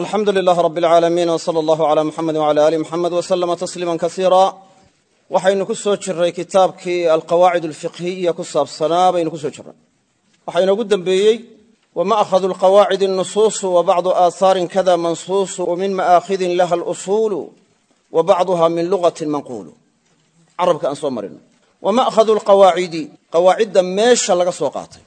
alxamdu lilaah rab alcaalamiin w sala allahu calaa muxamedi wcala aali muxamed w slama tasliima kasiira. Waxaynu ku soo jiray kitaabkii alqawaacid alfiqhiya ku saabsanaa baynu ku soo jirray. Waxaa inoogu dembeeyey wama'khadu alqawaacidi nusuusu wa bacdu aahaarin kada mansuusu wa min ma'aakhidin laha alusuulu wa bacduha min lugatin manquulu. Carabka aan soo marino. Wama'khadu alqawaacidi qawaacidda meesha laga soo qaatay.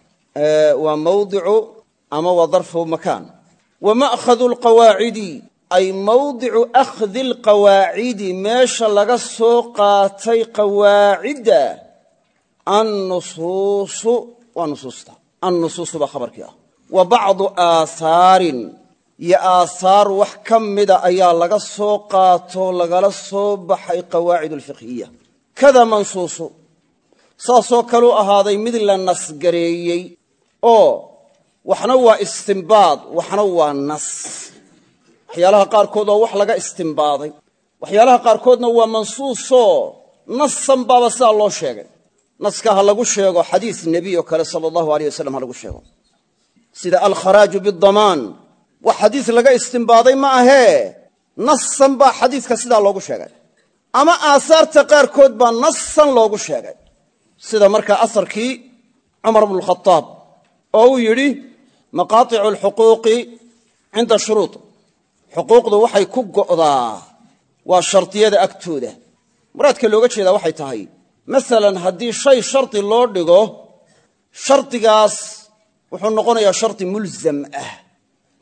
Waa mawdicu ama waa darfu makaan wama'khadu alqawaacidi ay mawdicu akhdi alqawaacidi meesha laga soo qaatay qawaacidda annusuusu waa nusuusta annusuusu baa khabarkii ah wa bacdu aahaarin iyo aahaar wax ka mida ayaa laga soo qaato lagala soo baxay qawaacid alfiqhiya kada mansuusu saasoo kaleu ahaaday mid la nasgareeyey oo waxna waa istimbaad waxna waa nas. Waxyaalaha qaarkood oo wax laga istimbaaday. Waxyaalaha qaarkoodna waa mansuusoo nasan baaba sidaa loo sheegay. Naska ha lagu sheego xadiis nebi oo kale sala allahu aleyh wasalam ha lagu sheego. Sida alkharaaju bidamaan wax xadiis laga istimbaaday ma ahee nasan baa xadiiska sidaa loogu sheegay. Ama aahaarta qaarkood baa nasan loogu sheegay. Sida markaa asarkii cumar bnu khadaab oo uu yidhi maqaaticu alxuquuqi cinda shuruud. Xuquuqdu waxay ku go'daa waa shardiyada agtooda. Muraadka looga jeedaa waxay tahay masalan haddii shay shardi loo dhigo shardigaas wuxuu noqonayaa shardi mulzam ah.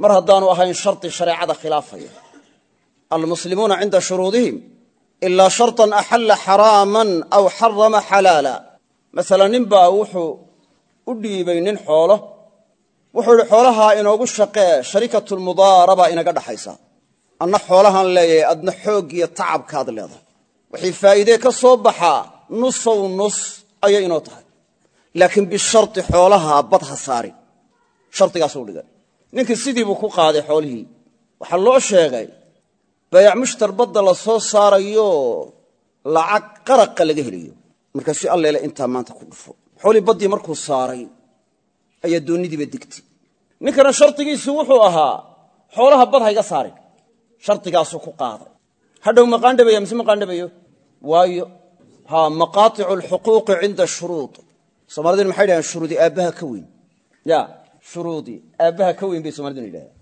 Mar haddaanu ahayn shardi shareecada khilaafaya. Almuslimuuna cinda shuruudihim ilaa shartan axalla xaraaman aw xarama xalaala. Masalan nin baa wuxuu u dhiibay nin xoolo wuxuu idhi xoolahaa inoogu shaqee sharikatulmudaaraba inaga dhaxaysa. Anna xoolahaan leeyahay adna xooggiyo tacabkaad leedahay. Wixii faa'iidee ka soo baxaa nusow nus ayay inoo tahay. Laakiin bishardi xoolahaa bad ha saarin. Shardigaasuu dhigay. Ninkii sidii buu ku qaaday xoolihii. Waxaa loo sheegay bayac mushtar badda la soo saarayo lacag qaraqa laga helayo. Markaasuu alleele intaa maanta ku dhufo. Xoolihii baddii markuu saaray ayaa doonnidiiba degtay ninkana shardigiisu wuxuu ahaa xoolaha bad hayga saarin. Shardigaasuu ku qaaday. Hadhow maqaandhabaya mise maqaandhabayo waayo haa maqaaticu alxuquuqi cinda shuruud. Soomaaliduna maxay dhahaan shuruudi aabbaha ka weyn. Ya shuruudi aabbaha ka weyn bay somaliduna yidhahdaan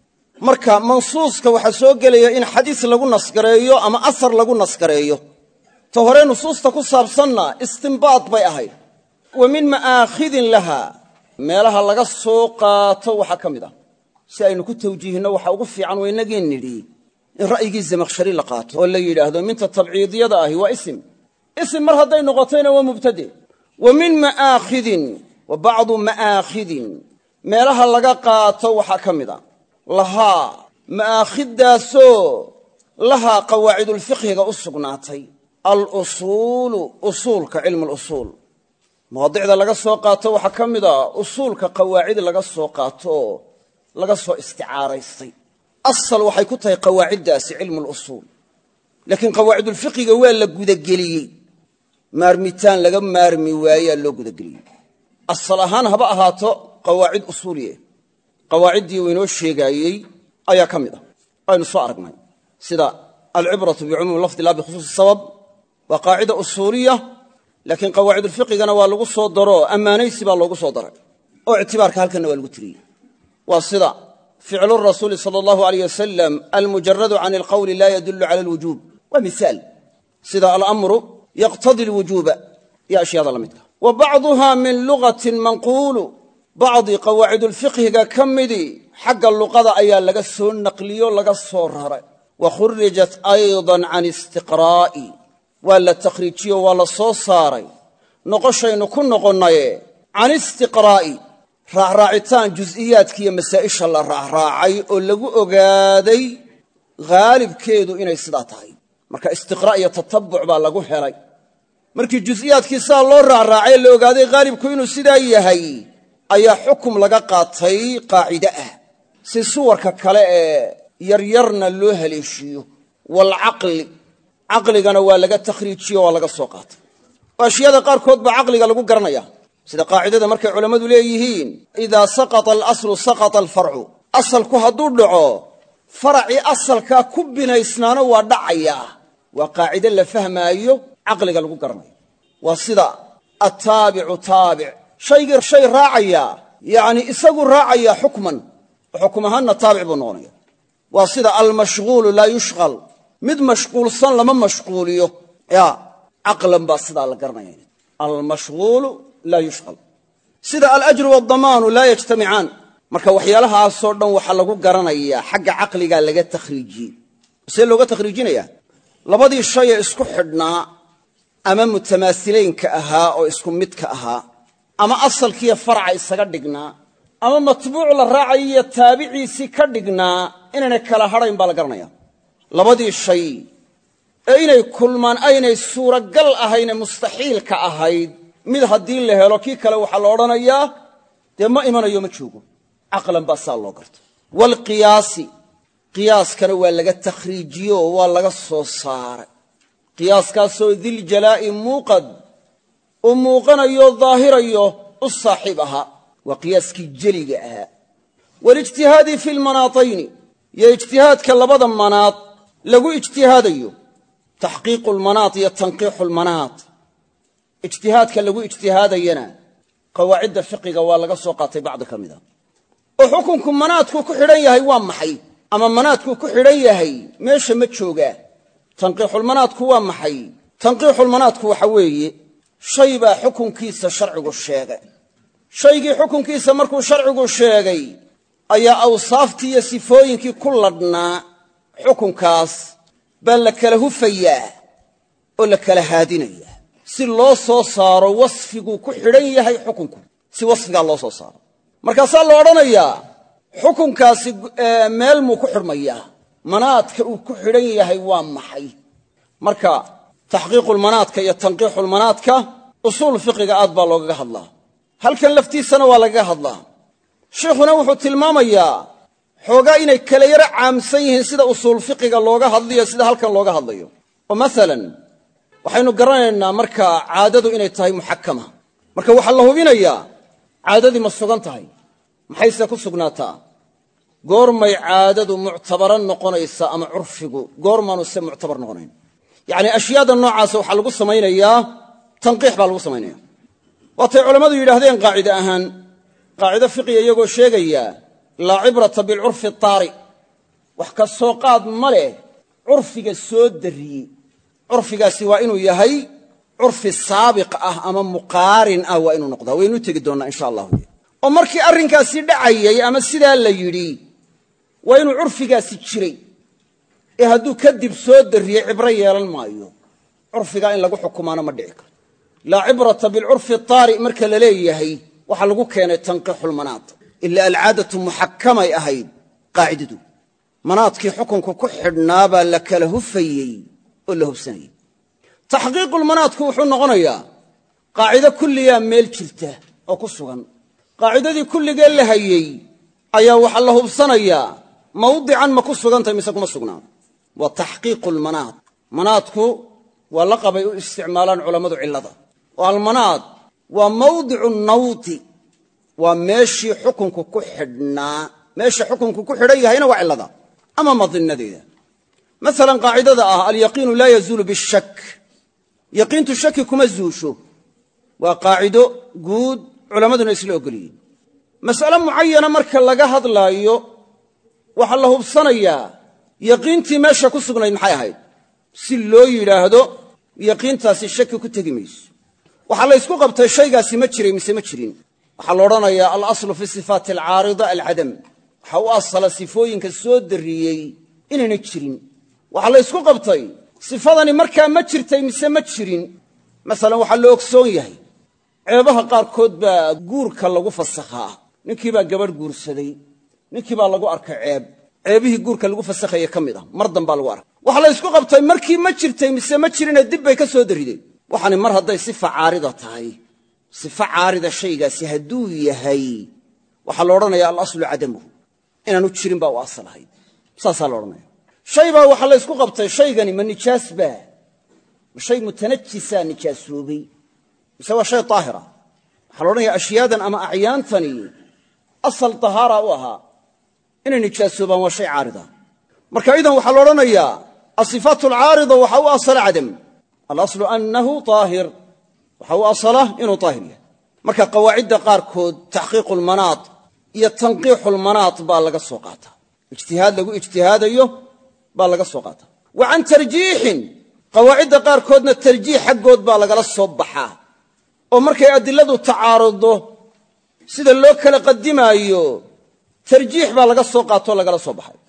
marka mansuuska waxaa soo gelaya in xadiis lagu nasgareeyo ama asar lagu nasgareeyo ta hore nusuusta ku saabsanna istimbaad bay ahayd. Wa min ma'aakhidin laha meelaha laga soo qaato waxaa ka mid ah. Si aynu ku tawjiihinno waxa ugu fiican waynagii nidhi in ra'yigii zamakhshari la qaato oo la yidhaahdo minta tabciidiyada ahi waa isim. Isim mar hadday noqotayna waa mubtade wa min ma'aakhidin wa bacdu ma'aakhidin. Meelaha laga qaato waxaa ka mid a lahaa ma'aakhiddaasoo lahaa qawaacidulfiqhiga u sugnaatay. Alusuulu usuulka cilmu lusuul mawaadicda laga soo qaato waxaa ka mid a usuulka qawaacid laga soo qaato oo laga soo isticaaraystay. Asal waxay ku tahay qawaaciddaasi cilmu lusuul laakiin qawaacidulfiqhiga waa la gudageliyey. Maarmitaan laga maarmi waayaa loo gudageliyey. Asal ahaan haba ahaato qawaacid usuuliye. Qawaaciddii uu inoo sheegaayey ayaa ka mid ah. Aynu soo aragnay sida alcibratu bicumuumi lafdi laa bikhusuusi sabab waa qaacida usuuliya laakiin qawaacidulfiqigana waa lagu soo daro ammaanaysi baa loogu soo daray. Oo ictibaarka halkanna waa lagu tiriyey. Waa sida ficlu rasuuli sala allahu aleyh wasalam almujaradu can alqowli laa yadullu cala alwujuub. Waa miaal sida alamru yaqtadi alwujuuba. Iyo ashyaada la midka wa bacduha min lugatin manquulu. Bacdii qawaacidulfiqhiga ka midii xagga luqada ayaa laga soo naqliyo laga soo raray. Wa khurijat aydan can istiqraa'i waa la takhriijiyo waa la soo saaray. Noqoshaynu ku noqonnaye can istiqraa'i raacraacitaan jus'iyaadkiiyo masaa'isha la raacraacay oo lagu ogaaday haalibkeedu inay sidaa tahay. Marka istiqraa' iyo tatabbuc baa lagu helay. Markii jus'iyaadkii sidaa loo raacraacay la ogaaday haalibku inuu sidaa yahay ayaa xukum laga qaatay qaacide ah. Si suwarka kale ee yaryarna loo haleeshiiyo waalcaqli caqligana waa laga takhriijiyo waa laga soo qaatay. Oo ashyaada qaarkood baa caqliga lagu garanaya sida qaacidada markay culammadu leeyihiin idaa saqata alaslu saqata alfarcu. Asalku hadduu dhaco faracii asalkaa ku binaysnaana waa dhacayaa waa qaacide la fahmaayo caqliga lagu garanayo. Waa sida attaabicu taabic. Shaygii shay raacayaa yacni isagu raacayaa xukman. Xukum ahaanna taabic buu noqonaya waa sida almashghuulu laa yushqal mid mashquulsan lama mashquuliyo. Ya caqlan baa sidaa la garanaya almashghuulu laa yushqal. Sida alajru waaldamaanu laa yajtamicaan marka waxyaalahaasoo dhan waxaa lagu garanayaa xagga caqligaa laga takhriijiyey see looga takhriijinayaa? Labadii shay ee isku xidhnaa ama mutamaasilaynka ahaa oo isku midka ahaa ama asalkiiyo farca isaga dhignaa ama matbuuc la raacayo iyo taabiciisii ka dhignaa inaynay kala hadhayn baa la garanaya labadii shay ee inay kulmaan aynay suuragal ahayne mustaxiilka ahayd mid haddii la helo kii kale waxaa la odhanayaa dee ma imanayo ma joogo. Caqlan baa saa loo garta waalqiyaasi qiyaaskana waa laga takhriijiyo waa laga soo saaray. Qiyaaskaasoo diljalaa'i muuqad uu muuqanayo daahirayo u saaxiib ahaa waa qiyaaskii jeliga ahaa. Walijtihaadi fi lmanaatayni iyo ijtihaadka labada manaad lagu ijtihaadayo. Taxqiiqu lmanaat iyo tanqiixu lmanaat ijtihaadka lagu ijtihaadayana qawaacidda fiqiga waa laga soo qaatay bacdi ka mida. Oo xukunku manaadkuu ku xidhan yahay waa maxay? Ama manaadkuu ku xidhan yahay meesha ma joogaa tanqiixulmanaadku waa maxay? Tanqiixulmanaadku waxa weeye shay baa xukunkiisa sharcigu sheegay. Shaygii xukunkiisa markuu sharcigu sheegay ayaa awsaaftii iyo sifooyinkii ku ladhnaa xukunkaas baa la kala hufayaa oo la kala haadinayaa. Si loo soo saaro wasfiguu ku xidhan yahay xukunku. Si wasfigaa loo soo saaro. Markaasaa la odhanayaa xukunkaasi meel muu ku xidhmayaa manaadka uu ku xidhan yahay waa maxay? Marka taxqiiqulmanaadka iyo tanqiixulmanaadka usuul fiqiga aad baa loogaga hadlaa. Halkan laftiisana waa lagaga hadlaa. Sheikhuna wuxuu tilmaamayaa xoogaa inay kala yaro caamsan yihiin sida usuul fiqiga looga hadlayo sida halkan looga hadlayo. Oo masalan waxaynu garanaynaa marka caadadu inay tahay muxakama. Marka waxaa la hubinayaa caadadii ma sugan tahay. Maxayse ku sugnaataa? Goormay caadadu muctabaro noqonaysa ama curfigu goormaanu se muctabar noqonayn. Yacni ashyaada noocaasa waxaa lagu samaynayaa tanqiix baa lagu samaynaya waatay culammadu yidhaahdeen qaacide ahaan qaacido fiqiga iyagoo sheegaya laa cibrata bilcurfi taari wax ka soo qaad ma leh. Curfiga soo darriyey curfigaasi waa inuu yahay curfi saabiq ah ama muqaarin ah waa inuu noqdaa. Waynu tegi doonnaa insha allahu. Oo markii arrinkaasi dhacayay ama sidaa la yidhi waa inuu curfigaasi jiray. Ee hadduu kadib soo darriyey cibro yeelan maayo. Curfigaa in lagu xukumaana ma dhici karo laa cibrata bilcurfi taari marka la leeyahay waxaa lagu keenay tanqiixulmanaad ila alcaadatu muxakamay ahayd qaacidadu. Manaadkii xukunku ku xidhnaa baa la kala hufayey oo la hubsanayay taxqiiqulmanaadku wuxuu noqonayaa qaacido kulliyaa meel jirta oo ku sugan. Qaacidadii kulligee la hayey ayaa waxaa la hubsanayaa mawdican ma ku sugantahay mise kuma sugnaa waa taxqiiqu lmanaad manaadku waa laqabay u isticmaalaan culammadu cillada. Oo almanaad. Waa mawdicu waa meeshii xukunku ku xidhnaa. Meesha xukunku ku xidhan yahayna waa cillada ama madinadeeda masalan qaacidada ah alyaqiinu laa yazuulu bishak yaqiintu shaki kuma zuusho. Waa qaacido guud culammaduna isla ogolyihin mas'ale mucayana marka laga hadlaayo waxaa la hubsanayaa yaqiintii meesha ku sugnayd maxay ahayd? Si loo yidhaahdo yaqiintaasi shaki ku tegi mayso. Waxaa la ysku qabtay shaygaasi ma jiray mise ma jirin waxaa la odhanayaa alaslu fi sifaati alcaarida alcadam. Waxa u asala sifooyinka soo darriyey inayna jirin. Waxaa la ysku qabtay sifadani markaa ma jirtay mise ma jirin. Masalan waxaa la ogsoon yahay ceebaha qaarkood baa guurka lagu fasakhaa ninkii baa gabadh guursaday ninkii baa lagu arkay ceeb. Ceebihii guurka lagu fasakhaya ka mid ah mar dambaa lagu arkay. Waxaa la ysku qabtay markii ma sifa caarida shaygaasi hadduu yahay waxaa la odhanaya alaslu cadamuhu inaanu jirin baa u asal saasaa la odhanaya shay baa waxaa la qabtay shaygani ma nijaas baa ma shay mutanajisaa nijaasoobay mise waa shay daahira waxaa la odhanaya ashyaadan ama acyaantani asal tahaara u ahaa. Inay nijaasoobaan waa shay caarida. Marka idan waxaa la odhanayaa asifaatu alcaarida waxa u asala cadam. Alaslu annahu aahir waxa u asala inuu aahir yahay. Marka qawaacidda qaarkood taxqiiqu lmanaad iyo tanqiixu lmanaad baa laga soo qaataa ijtihaad lagu ijtihaadayo baa laga soo qaataa wa can tarjiixin qawaacidda qaarkoodna tarjiix xaggood baa lagala soo baxaa. Oo markay adiladu tacaaruddo sida loo kala qadimaayo tarjiix baa laga soo qaatoo lagala soo baxay.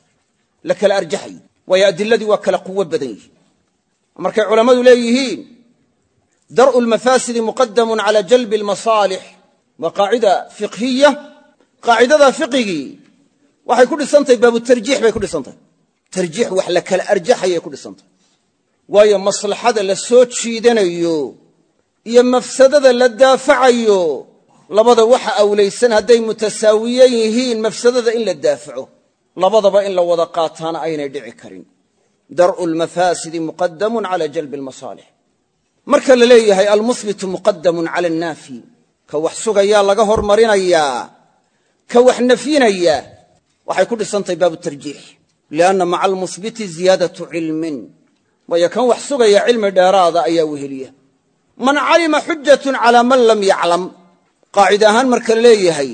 La kala arjaxay. Waayo adiladii waa kala quwo badan yihiin. Markay culammadu leeyihiin dar'u lmafaasidi muqadamun cala jalbi almasaalix waa qaacida fiqhiya qaacidada fiqigii waxay ku dhisantahay baabutarjiix bay ku dhisantahay tarjiix wax la kala arjaxayay ku dhisantahay waayo maslaxada la soo jiidanayo iyo mafsadada la daafacayo labada waxa awlaysan hadday mutasaawiyan yihiin mafsadada in la daafaco labadaba in la wada qaataana aynay dhici karin. Dar'u lmafaasidi muqadamun cala marka la leeyahay almuhbitu muqadamun cala annaafi. Ka wax sugayaa laga hormarinayaa. Ka wax nafyinaya waxay ku dhisantahay baabu tarjiix. Lianna maca almuhbiti ziyaadatu cilmin. Waayo kan wax sugaya cilmi dheeraada ayaa weheliya. Man calima xujatun calaa man lam yaclam. Qaacida ahaan marka la leeyahay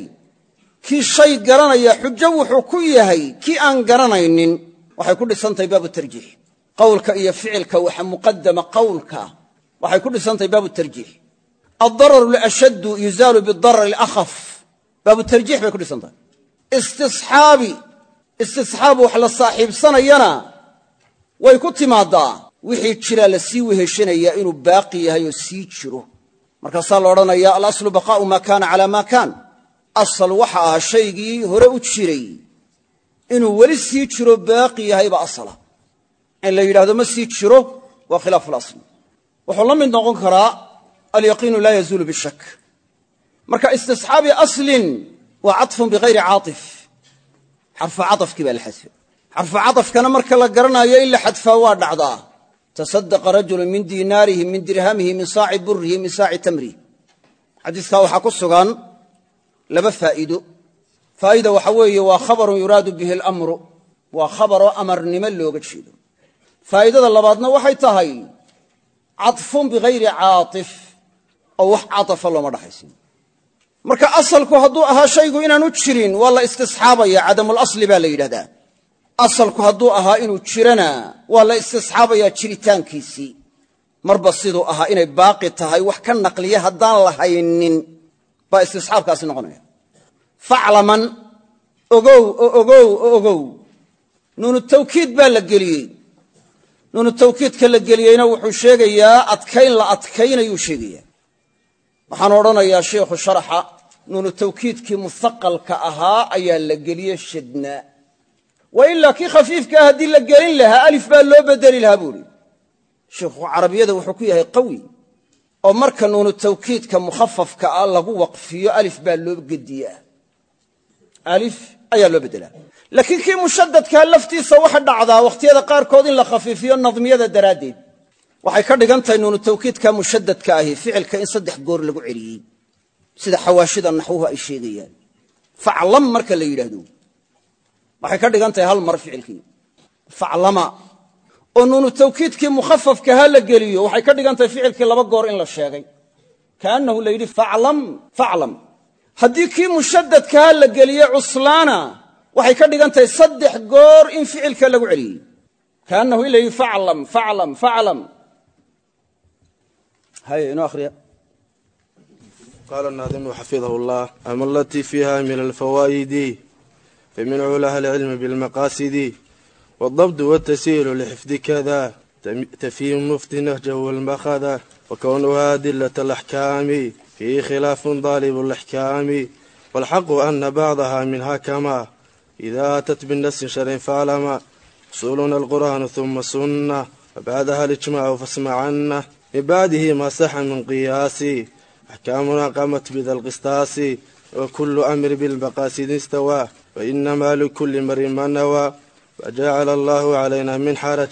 kii shay garanaya xujo wuxuu ku yahay kii aan garanaynin. Waxay ku dhisantahay baabu tarjiix. Qowlka iyo ficilka waxa muqadama qowlka waxay ku dhisantahay baabu tarjiix. Addararu lashaddu yuzaalu bidarari alakhaf. Baabu tarjiix bay ku dhisan tahay istisxaabi istisxaab wax la saaxiibsanayana way ku timaadaa wixii jiraa la sii weheshanayaa inuu baaqi yahay oo sii jiro. Markaasaa la odhanayaa alaslu baqaa'u maa kaana calaa maa kaan. Asal waxa ahaa shaygii hore u jiray. Inuu weli sii jiro baaqi yahay baa asala. La yidhahdo ma sii jiro waa khilaafu wuxuu la mid noqon karaa alyaqiinu laa yazuulu bishak marka istisxaabi aslin waa caطfun bihayri caaif xarfu caafkii baa la xadfay. Xarfu caafkana marka la garanayo in la xadfaa waa dhacdaa. Tasadaqa rajulu min diinaarihi min dirhamihi min saaci burihi min saaci tamrihi. Xadiiskaa waxaa ku sugan laba faa'iido. Faa'ida waxa weeye waa khabarun yuraadu bihi alamru. Waa khabaroo amarnimo looga jeedo. Faa'idada labaadna waxay tahay caطfun bihayri caaif oo wax caafa looma dhaxaysin marka asalku hadduu ahaa shaygu inaanu jirin waa la istisxaabaya cadamulasli baa la yidhahdaa asalku hadduu ahaa inuu jirana waa la istisxaabayaa jiritaankiisii marba siduu ahaa inay baaqi tahay wax ka naqliya haddaan la haynin baa istisxaabkaasi noqonaya faclaman ogow oo ogow oo ogow nuunu tawkiid baa la geliyey nuunu tawkiidka la geliyeyna wuxuu sheegayaa adkayn la adkaynayuu sheegayaa. Waxaan odhanayaa sheikhu sharaxa nuunu tawkiidkii muhaqalka ahaa ayaa la geliye shadnaa wa ilaa kii khafiifka ah haddii la gelin lahaa alif baa loo bedeli lahaa buuhi sheikhu carabiyada wuxuu ku yahay qawi oo marka nuunu tawkiidka mukhafafka ah lagu waqfiyo alif baa loo gediyaa. Alif ayaa loo beddelaa laakiin kii mushadadkaa laftiisa waxa dhacdaa wakhtiyada qaarkood in la khafiifiyo nadmiyada daraaddeed. Waxay ka dhigan tahay nuunu tawkiidka mushadadka ahi ficilka in saddex goor lagu celiyey. Sida xawaashida naxwuhu ay sheegayaan. Faclam marka la yidhaahdo. Waxay ka dhigan tahay hal mar ficilkii. Faclama. Oo nuunu tawkiidkii mukhafafkaha la geliyo waxay ka dhigan tahay ficilkii laba goor in la sheegay. Kaannahu la yidhi faclam faclam. Haddii kii mushadadkaha la waxay ka dhigan tahay saddex goor in ficilka lagu celiyey kaannahu in la yidhi faclam faclam faclam hay inoo akhriya قال الناظم حفظه الله أما التي فيها من الفوائد فمن علاها العلم بالمقاصد والضبط والتسير لحفظ كذا تفهيم مفتي نهجه والمخذ وكونها أدلة الأحكام فيه خلاف ضالب الأحكام والحق أن بعضها منها كما إذا أتت بالنص شرع فعلما أصولنا القرآن ثم السنة وبعدها الإجماع فاسمع عنه من بعده ما صح من قياسي أحكامنا قامت بذا القسطاس وكل أمر بالمقاصد استوى وإنما لكل امرئ ما نوى وجعل الله علينا من حرج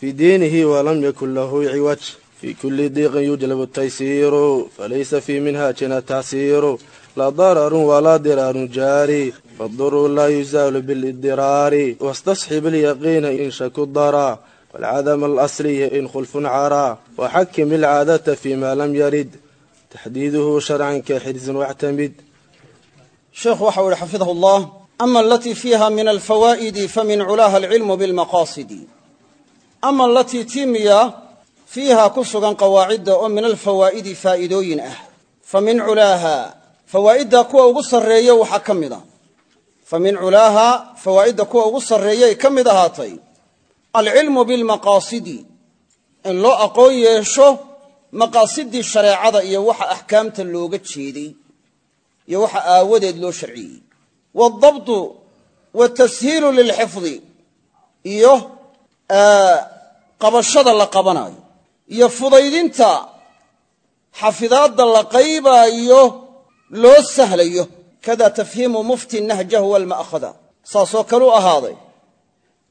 في دينه ولم يكن له عوج في كل ضيق يجلب التيسير فليس في منهاجنا تعسير لا ضرر ولا ضرار جاري fadduruu laa yusaalu biliddiraari wastasxib alyaqiina in shaku daraa waalcadama alasliya in khulfun caraa waxakim ilcaadata fii maa lam yarid taxdiiduhu sharcanka xirsin wactamid sheekhu waxau ihi xafidahu llah ama alatii fiiha min alfawaa'idi famin culaaha alcilmu bilmaqaasidi ama alatii tiimiya fiiha ku sugan qawaacidda oo min alfawaa'idi faa'iidooyin ah fa min culaaha fawaa'iddaa kuwa ugu sarreeya waxaa ka mid a fa min culaaha fawaa'idda kuwa ugu sarreeyay ka mid ahaatay alcilmu bilmaqaasidi in loo aqoon yeesho maqaasidii shareecada iyo waxa axkaamta looga jeeday iyo waxa aawadeed loo sharciyey. Waaldabtu watashiilu lilxifdi iyo qabashada la qabanayo iyo fudaydinta xafidaadda la qaybaayo loo sahlayo kada tafhiimu muftin nahjahu walma'khada saasoo kaleu ahaaday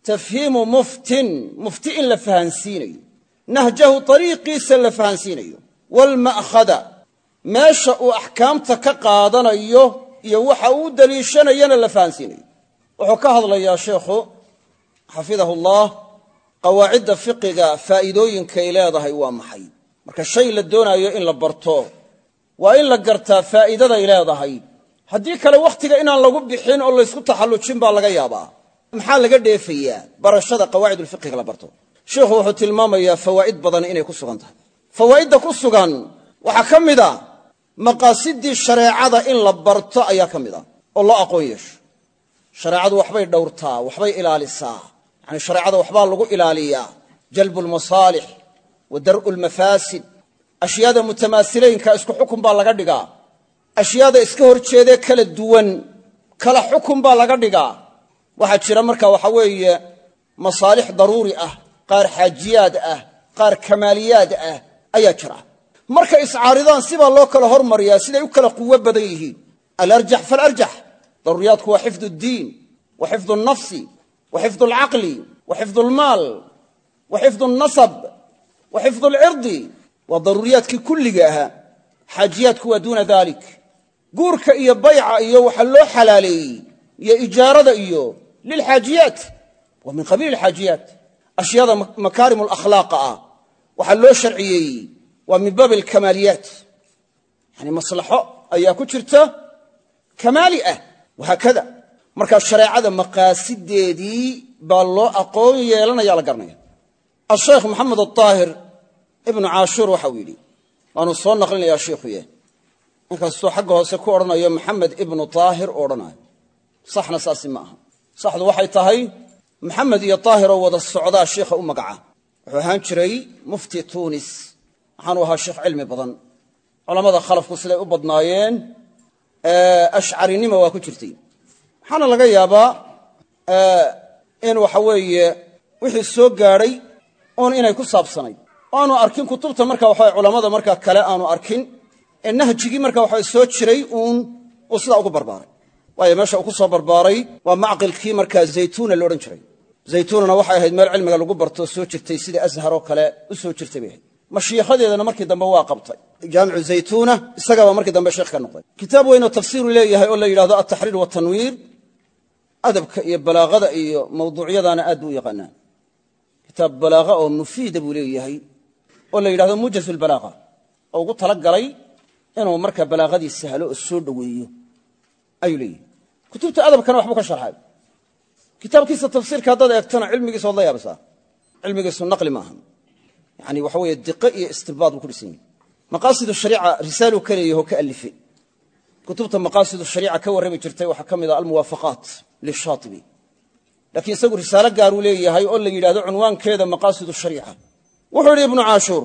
tafhiimu muftin mufti in la fahansiinayo. Nahjahu ariiqiisa la fahansiinayo. Walma'khada meesha uu axkaamta ka qaadanayo iyo waxa uu daliishanayana la fahansiinayo. Wuxuu ka hadlayaa sheekhu xafidahu llah qawaacidda fiqiga faa'iidooyinkay leedahay waa maxay? Marka shay la doonaayo in la barto waa in la gartaa faa'iidaday leedahay haddii kale wakhtiga inaan lagu bixin oo laysku taxallujin baa laga yaabaa. Maxaa laga dheefayaa? Barashada qawaacidulfiqiga la barto. Sheikhu wuxuu tilmaamayaa fawaa'id badan inay ku sugan tahay. Fawaa'idda ku sugan waxaa ka mid a maqaasidii shareecada in la barto ayaa ka mid a oo loo aqoon yeesho. Shareecadu waxbay dhowrtaa waxbay ilaalisaa. Yacni shareecada waxbaa lagu ilaaliyaa. Jalbu lmasaalix wa dar'u lmafaasid ashyaada mutamaasilaynka isku xukun baa laga dhigaa ashyaada iska hor jeedee kala duwan kala xukun baa laga dhigaa. Waxaa jira marka waxa weeye masaalix daruuri ah qaar xaajiyaad ah qaar kamaaliyaad ah ayaa jira. Markay iscaaridaan sibaa loo kala hormariyaa siday u kala quwo badan yihiin. Alarjax faalarjax daruuriyaadku waa xifdu ddiin wa xifdu alnafsi wa xifdu alcaqli wa xifdu almaal wa xifdu alnasab wa xifdu alcirdi daruuriyaadkii kulliga ahaa. Xaajiyaadku waa duuna dalik guurka iyo bayca iyo waxa loo xalaaleeyey iyo ijaarada iyo lilxaajiyaat. Waa min qabiili alxaajiyaat ashyaada makaarimu alakhlaaqa ah. Waxaa loo sharciyeeyey waa min baabi alkamaaliyaat yani maslaxo ayaa ku jirta kamaali ah. Wahaakada markaa shareecada maqaasideedii baa loo aqoon yeelanaya la garanaya. Asheekh moxamed aaahir ibnu caashuur waxauu yidhi waanu soo naqlinayaa shiikhuye inkastuu xagga hoose ku odhanayo maxamed ibnu aahir u odhanayo. Saxna saasi ma aha. Saxdu waxay tahay maxamed iyo aahiroo wada socdaa shiikha u magaca. Wuxuu ahaan jiray mufti tuunis waxaanu ahaa sheekh cilmi badan. Culammada khalafku siday u badnaayeen ashcarinima waa ku jirtay. Waxaana laga yaabaa in waxa weeye wixii soo gaadhay uun inay ku saabsanayd oo aanu arkin kutubta marka waxa culammada markaa kale aanu arkin ee nahjigii marka waxa soo jiray uun uu sidaa ugu barbaaray. Waayo meesha uu ku soo barbaaray waa macqilkii markaa zaytuuna la odhan jiray. Zaytuunana waxay ahayd meel cilmiga lagu barto soo jirtay sida ashar oo kale u soo jirtay bay ahayd. Mashiikhadeedana markii dambe waa qabtay. Jaamicu zaytuuna isagabaa markii dambe sheekh ka noqday. Kitaab weynoo tafsiiru leeyahay oo la yidhahdo altaxriir watanwiir adabka iyo balaaqada iyo mawduucyadaana aad buu u yaqaanaa kitaab balaaqa oo mufiida buu leeyahay oo la yidhahdo muujaz lbalaaqa oo ugu tala galay inuu marka balaaqadii sahlo oo soo dhoweeyo ayuu leeyahay. Kutubta adabkana waxbuu ka sharxay. Kitaabkiisa tafsiirka haddaad eegtana cilmigiisa waad la yaabasaa cilmigiisu naqli maaha yani waxa weeye diqe iyo istinbaad buu ku dhisan yahay. Maqaasidu shariica risaaluu ka leeyaho ka alife kutubta maqaasidu shariica ka warrami jirtay waxaa ka mid ah almuwaafaqaat lishaatibi. Laakiin isagu risaalo gaaruu leeyahay oo la yidhahdo cunwaankeeda maqaasidu shariica. Wuxuu yidhi ibnu caashuur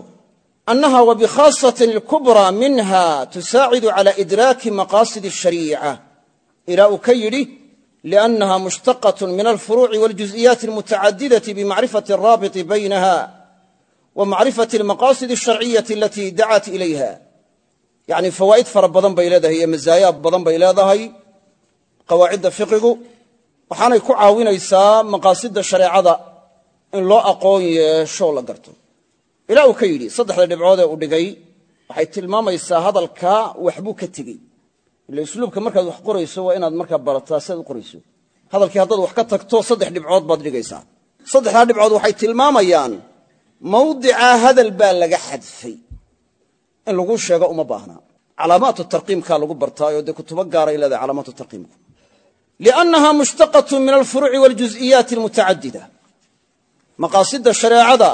annaha wabikhaasati alkubra minha tusaacidu cala idraaki maqaasidi ashariica ilaa uu ka yidhi liannaha mushtaqat min alfuruuci waljuز'iyaati almutacadidati bimacrifati araabiti baynaha wa macrifati almaqaasidi alsharciyati alatii dacat ilayha yacni fawaa'id fara badan bay leedahay iyo mazaaya badan bay leedahay qawaacidda fiqigu waxaanay ku caawinaysaa maqaasidda shareecada in loo aqoon yeesho la garto ilaa uu ka yidhi saddexda dhibcood ee uu dhigay waxay tilmaamaysaa hadalkaa waxbuu ka tegey. Ila usluubka markaad wax qorayso waa inaad markaa barataa siaad u qorayso. Hadalkii haddaad wax ka tagto saddex dhibcood baad dhigaysaa. Saddexdaa dhibcood waxay tilmaamayaan mawdicaa hadal baa laga xadfay. In lagu sheego uma baahnaa calaamaatu tarqiimkaa lagu bartaayo dee kutubo gaaray leedahay calaamaatu tarqiimku. Liannaha mushtaqatu min alfuruuci waljuz'iyaati almutacadida maqaasida shareecada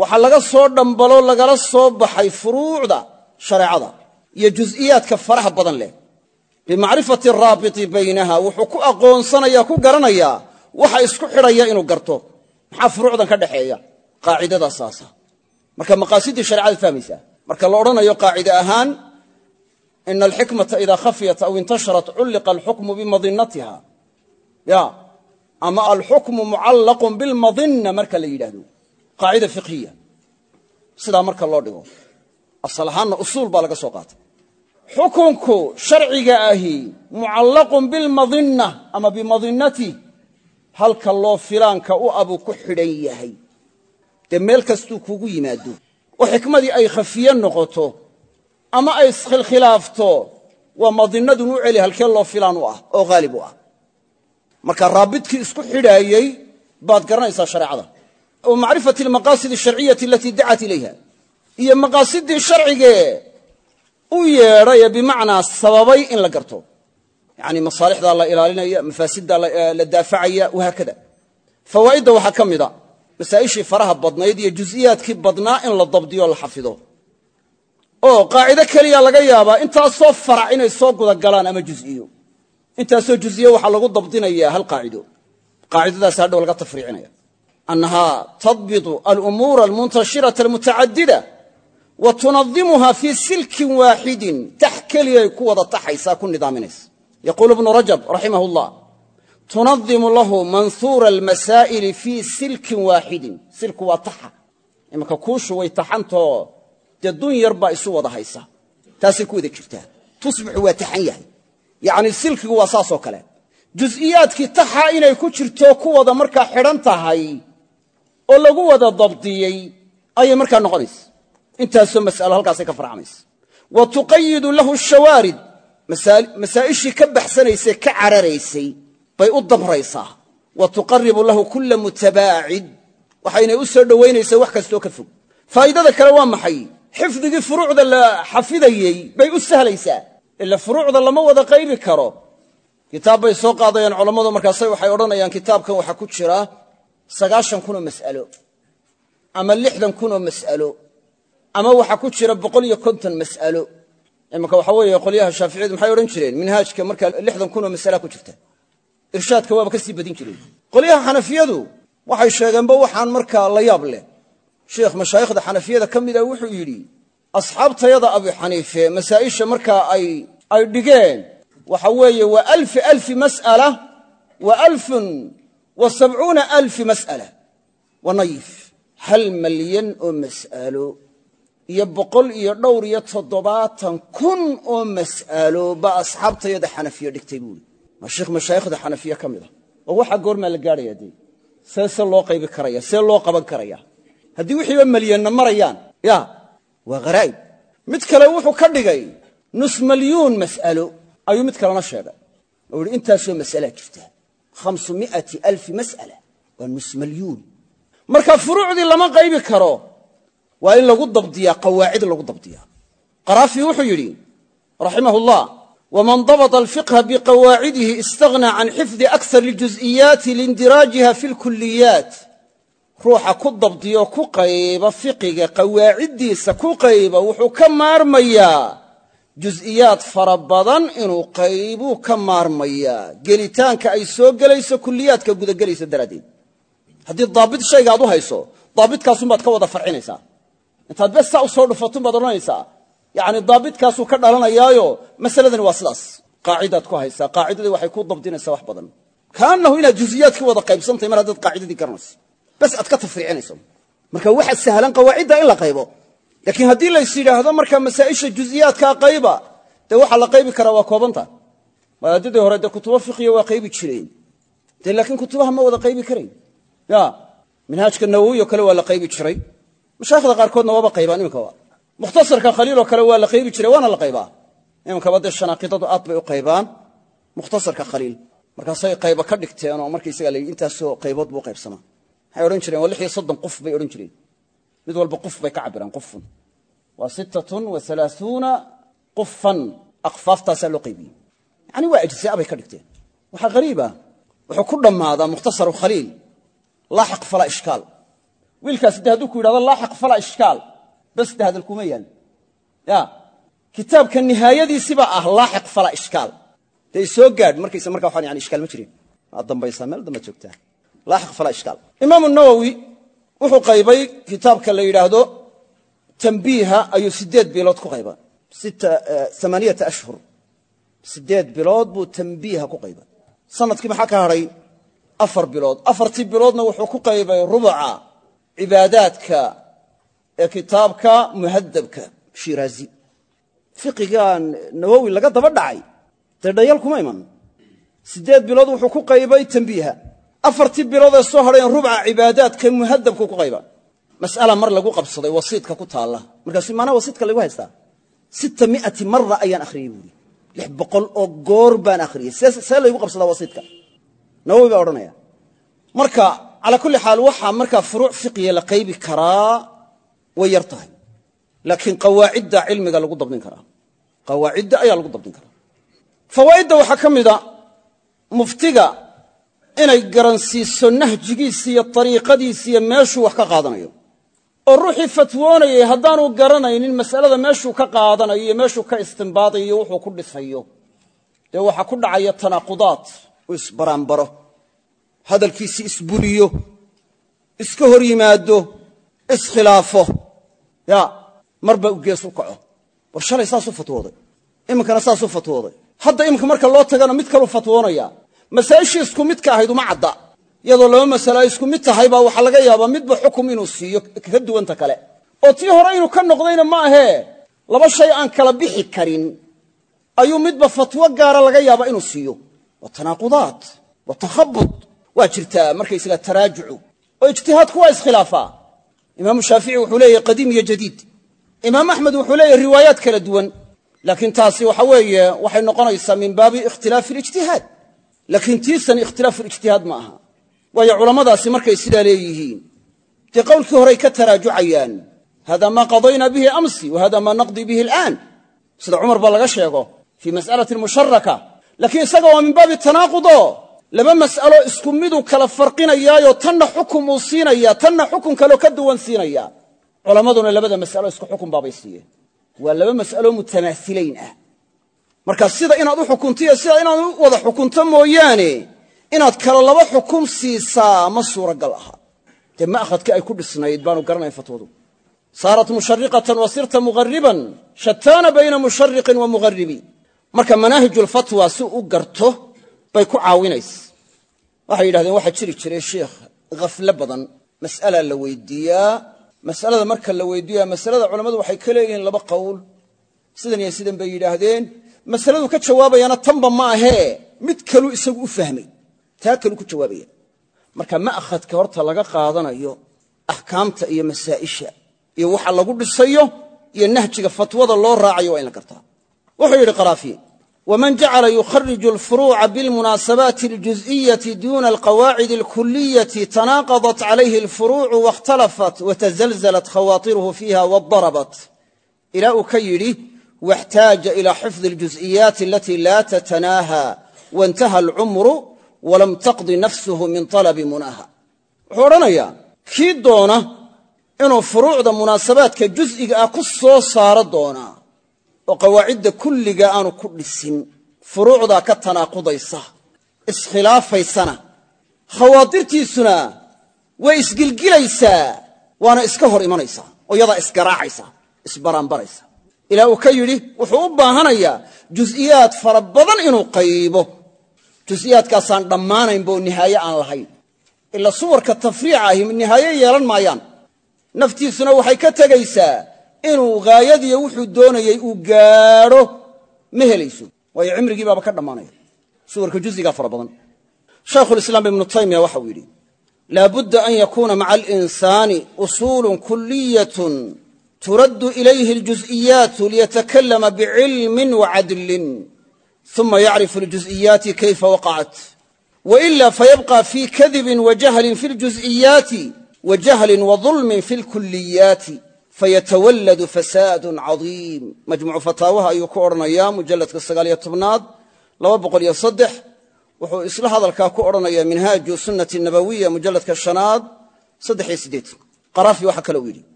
waxaa laga soo dhambalo lagala soo baxay furuucda shareecada iyo juz'iyaadka faraha badan leh. Bimacrifati araabiti baynaha wuxuu ku aqoonsanaya ku garanayaa waxa isku xidhaya inuu garto. Maxaa furuucdan ka dhexeeya qaacidadaa saasa. Marka maqaasidii sharecada fahmaysaa. Marka la odhanayo qaacide ahaan ina alxikmata idaa khafiyat aw intasharat culliqa alxukmu bimadinatiha ya. Ama alxukmu mucallaqun bilmadinna marka la yidhaahdo qaacida fiqhiya. Sidaa marka loo dhigo asal ahaanna usuul baa laga soo qaatay. Xukunku sharciga ahi mucallaqun bilmadinna ama bimadinati halka loo filaanka u abuu ku xidhan yahay. Dee meel kastuu kugu yimaado. Oo xikmadii ay khafiye noqoto ama ay iskhilkhilaafto waa madinadun u celi halkee loo filaan u ah oo haalib u ah. Marka raabidkii isku xidhaayey baad garanaysaa shareecada wa macrifati almaqaasid alsharciyati alatii dacat ilayha. Iyo maqaasidii sharcigee u yeedhay ee bimacnaa sababay in la garto. Yacni masaalixdaa la ilaalinaya mafaasiddaa la daafacaya wahaakada fawaa'idda waxaa ka mida masaa'ishii faraha badnayd iyo juz'iyaadkii badnaa in la dabdiyo la xafido. Oo qaacido keliya laga yaabaa intaasoo farac inay soo gudagalaan ama juziyo. Intaasoo juziye waxaa lagu dabdinayaa hal qaacido. Qaacidadaas hadhow laga tafriicinaya annahaa tadbitu alumuura almuntashirata almutacadida wa tunadimuha fii silkin waaxidin tax keliyay ku wada taxaysaa ku nidaaminaysa yaquulu ibnu rajab raximah llah tunadimu lahu manhuura almasaa'ili fii silkin waaxidin silku waa taxa imanka kuushu way taxantoo dee dun yar baa isu wada haysa taasay ku wada jirtaa tusbixu waa taxan yahay yacni silkigu waa oo lagu wada dabdiyey ayay markaa noqonaysa. Intaasoo mas'alo halkaasay ka farcamaysa wa tuqayidu lahu shawaarid masaa'ishii ka baxsanaysay ka cararaysay bay u dabraysaa. Wa tuqaribu lahu kulla mutabaacid waxaynay u soo dhowaynaysaa wax kastoo ka fog. Faa'idada kale waa maxay? Xifdigii furuucda la xafidayey bay u sahlaysaa. Ila furuucda lama wada qaybi karo. Kitaab bay soo qaadayaan culammadu markaase waxay odhanayaan kitaabkan waxaa ku jira sagaashan kunoo mas'alo ama lixdan kunoo mas'alo ama waxaa ku jira boqol iyo konton mas'alo. Imanka waxa weeye qolyaha shaaficiyadu maxay odhan jireen? Minhaajka markaa lixdan kunoo mas'alaa ku jirta. Irshaadka waaba ka sii badin jireen. Qolyaha xanafiyadu waxay sheegeenba waxaan markaa la yaab leh. Sheikh mashaayikhda xanafiyada ka mida wuxuu yidhi asxaabtayada abi xaniife masaa'isha markaa ay dhigeen waxa weeye waa alfi alfi mas'ala wa alfun wa sabcuuna alfi mas'ala. Wa nayif. Hal malyan oo mas'alo? Iyo boqol iyo dhowr iyo toddobaatan kun oo mas'alo baa asxaabtayada xanafiya dhigtay buuri. Waa sheikh mashaayikhda xanafiya ka mid a oo waxaa goormaa la gaadhaya dee? See se loo qaybi karaya see loo qaban karaya. Haddii wixiiba malyanna marayaan ya mid kale wuxuu ka dhigay nus malyuun mas'alo. Ayuu mid kalena sheegay. Oo yihi intaasoo khamsu mi'ati alfi mas'ala waa nus malyuun marka furuucdii lama qaybi karo waa in lagu dabdiyaa qawaacid lagu dabdiyaa qaraafi wuxuu yidhi raximah llah wman dabطa alfiqha biqawaacidihi istaghnaa can xifdi akar اljuz'iyaati liindiraajiha fi lkuliyaat ruuxa ku dabdiyo ku qayba fiqiga qawaaciddiisa ku qayba wuxuu ka maarmayaa juz'iyaad fara badan inuu qaybuu ka maarmayaa gelitaanka ay soo gelayso kuliyaadka gudagelaysa daraaddeed. Haddii daabit shayga u hayso daabitkaasubaad ka wada farcinaysaa. Intaad bes saa u dhufatun baad odhanaysaa. Yani daabitkaasuu ka dhalanayaayo masaladani waa sidaas. Qaacidaad ku haysaa qaacidadii waxay ku dabdinaysaa wax badan. Kaanahu inaad juziyaadki wada qaybsantahy mar haddaad qaacidadii garanayso bes aad ka tafriicinayso. Marka waxa sahlan qawaacidda in la qaybo laakiin haddii lays yidhaahdo marka masaa'isha juziyaadkaa qayba dee waxaa la qaybi karaa waa koobanta wadaadadii hore dee kutubo fiqiya waa qaybi jireen dee laakiin kutubaha ma wada qaybi karayn ya minhaajka nawowi oo kale waa la qaybi jiray. Mashaayikhda qaarkoodna waaba qaybaan iminka mukhtasarka khaliiloo kale waa la qaybi jiray waana la qaybaa imankaba dee shanaaqidadu aad bay u qaybaan mukhtasarka khaliil markaasay qaybo ka dhigteen oo markaysaga la intaasoo qaybood buu qaybsamaa waxay odhan jireen? Waa lix iyo soddon qof bay odhan jireen mid walba qof bay ka cabiraan qofun waa sittatun wa alaauuna qufan aqfaaftaasaa loo qaybiyey yacni waa ajzaa bay ka dhigteen. Waxaa hariiba wuxuu ku dhammaadaa mukhtasaru khaliil laaxiq falaa ishkaal. Wiilkaasi de hadduu ku yidhahdo laaxiq falaa ishkaal bas de hadal kuma yaal ya kitaabka nihaayadiisibaa ah laaxiq falaa ishkaal. Dee isoo gaadh markaysa markaa waxaan yani ishkaal ma jirin. Waad dambaysaa meel dambaad joogtaa. Laaxiq falaa ishkaal. Imaamu nawowi wuxuu qaybay kitaabka la yidhaahdo tambiiha ayuu siddeed bilood ku qayba amaaniyata ashhur. Siddeed bilood buu tambiiha ku qaybay sannadkii maxaa ka hadhay afar bilood. Afartii biloodna wuxuu ku qaybay rubuca cibaadaadka ee kitaabka muhadabka shiraazi fiqigan nawowi laga daba dhacay. Dee dhayal kuma iman. Siddeed bilood wuxuu ku qaybay tambiiha afartii bilood ee soo hadhayn rubca cibaadaadka muhadabku ku qayba. Mas'ala mar lagu qabsaday wasiidka ku taalla. Markaasu maanaa wasiidka laygu haystaa sita mi'ati mara ayaan akhriyey buuri lix boqol oo goor baan akhriyey. See laygu qabsadaa wasiidka? Nawowi baa odhanaya. Marka calaa kulli xaal waxaa markaa furuuc fiqiya la qaybi karaa way yar tahay. Laakiin qawaacidda cilmiga lagu dabdin karaa. Qawaacidda ayaa lagu dabdin karaa. Fawaa'idda waxaa ka mida muftiga inay garansiiso nahjigiisi iyo ariiqadiisi iyo meeshuu wax ka qaadanayo. Oo ruuxii fatwoonayay haddaanu garanaynin mas'alada meeshuu ka qaadanayo iyo meeshuu ka istimbaadayo iyo wuxuu ku dhisayo. Dee waxaa ku dhacaya tanaaqudaad uu isbaraanbaro hadalkiisi isburiyo iska hor yimaado iskhilaafo. Ya marba u gees u kaco. War shalay saasuu fatwooday. Iminkana saasuu fatwooday. Hadda iminka marka loo tagana mid kaluu fatwoonaya masaa'ishii isku midka ahayd uma cadda. Iyadoo laba masalo ay isku mid tahay baa waxaa laga yaabaa midba xukum inuu siiyo ka duwanta kale. Oo tii hore inuu ka noqdayna ma ahee laba shay aan kala bixi karin ayuu midba fatwo gaara laga yaabaa inuu siiyo. Waa tanaaqudaat waa takhabud waa jirtaa markaysaga taraajucu. Oo ijtihaadku waa iskhilaafaa. Imaamu shaafici wuxuu leeyahy qadiim iyo jadiid. Imaam axmed wuxuu leeyahy riwaayaad kala duwan. Laakiin taasi waxa weeye waxay noqonaysaa min baabi ikhtilaafi alijtihaad laakiin tiisan ikhtilaafu lijtihaad ma aha. Waayo culammadaasi markay sidaa leeyihiin dee qowlkii horey ka taraajucayaan hada maa qadayna bihi amsi wa hada maa naqdi bihi al'aan? Sida cumar ba laga sheego fii mas'alati musharaka laakiin isaga waa min baabi tanaaqudo. Laba mas'alo isku miduu kala farqinayaayo tanna xukum uu siinaya tanna xukun kaleo ka duwan siinaya culammaduna labada mas'alo isku xukun baabay siiyeen. Waa laba mas'alo mutamaasilayn ah marka sida inaad u xukuntiyo sida inaad u wada xukunto mooyaane inaad kala laba xukum siisaa ma suuragal aha. Dee ma'khadkii ay ku dhisnayd baanu garanayn fatwadu. Saarat mushariqatan wa sirta mughariban shataana bayna mushariqin wa mugharibi marka manaahijulfatwa si u garto bay ku caawinays. Waxay yidhahdeen waxaa jiri jiray sheikh khaflo badan. Mas'alaa la weydiiyaa mas'alada marka la weydiiyaa masalada culammadu waxay ka leeyihiin laba qowl sidan iyo sidan bay yidhaahdeen masaladu ka jawaabayana tanba ma ahee mid kaluu isagu u fahmay. Taa kaluu ku jawaabaya. Marka ma'khadka horta laga qaadanayo axkaamta iyo masaa'isha iyo waxa lagu dhisayo iyo nahjiga fatwada loo raacayo waa in la gartaa. Wuxuu yidhi qaraafi wman jacala yukhariju alfuruuca bilmunaasabaati aljuz'iyati duna alqawaacid alkuliyati tanaaqadat calayhi alfuruucu waاkhtalafat watazalzalat khawaatiruhu fiiha waadarabat ilaa uu ka yidhi waxtaaja ila xifdi aljuz'iyaati alatii laa tatanaaha waintaha alcumru walam taqdi nafsuhu min talabi munaaha wuxuu odhanayaa kii doona inuu furuucda munaasabaadka jus'iga ah ku soo saaro doonaa oo qawaacidda kulliga aanu ku dhisin furuucdaa ka tanaaqudaysa iskhilaafaysana khawaatirtiisuna way isgilgilaysaa waana iska hor imanaysaa oo yadaa isgaraacaysa isbaraanbaraysa ilaa uu ka yidhi wuxuu u baahanayaa jus'iyaad fara badan inuu qaybo. Jus'iyaadkaasaan dhammaanaynba oo nihaaye aan lahayn. Ila suwarka tafriica ahi nihaaye yeelan maayaan. Naftiisuna waxay ka tegaysaa inuu haayadiiyo wuxuu doonayey uu gaadho. Ma helayso. Waayo cimrigii baaba ka dhammaanaya. Suwarka juzigaa fara badan. Shaykhulislaam ibnu taymiya waxa uu yidhi laabudda an yakuuna maca alinsaani usuulun kuliyatun turaddu ilayhi aljuz'iyaatu liyatakallama bicilmin wa cadlin uma yacrifu aljuz'iyaati kayfa waqacat wa ila fayabqa fii kadibin wa jahlin fi ljuz'iyaati wa jahlin wa dulmin fi lkuliyaati fayatawalladu fasaadun cadiim. Majmucu fataawaha ayuu ku odhanayaa mujalladka sagaaliyo tobnaad laba boqol iyo saddex. Wuxuu isla hadalkaa ku odhanayaa minhaaju sunnati nabawiya mujalladka shanaad saddex iyo siddeetan qaraafi waxaa kale uu yidhi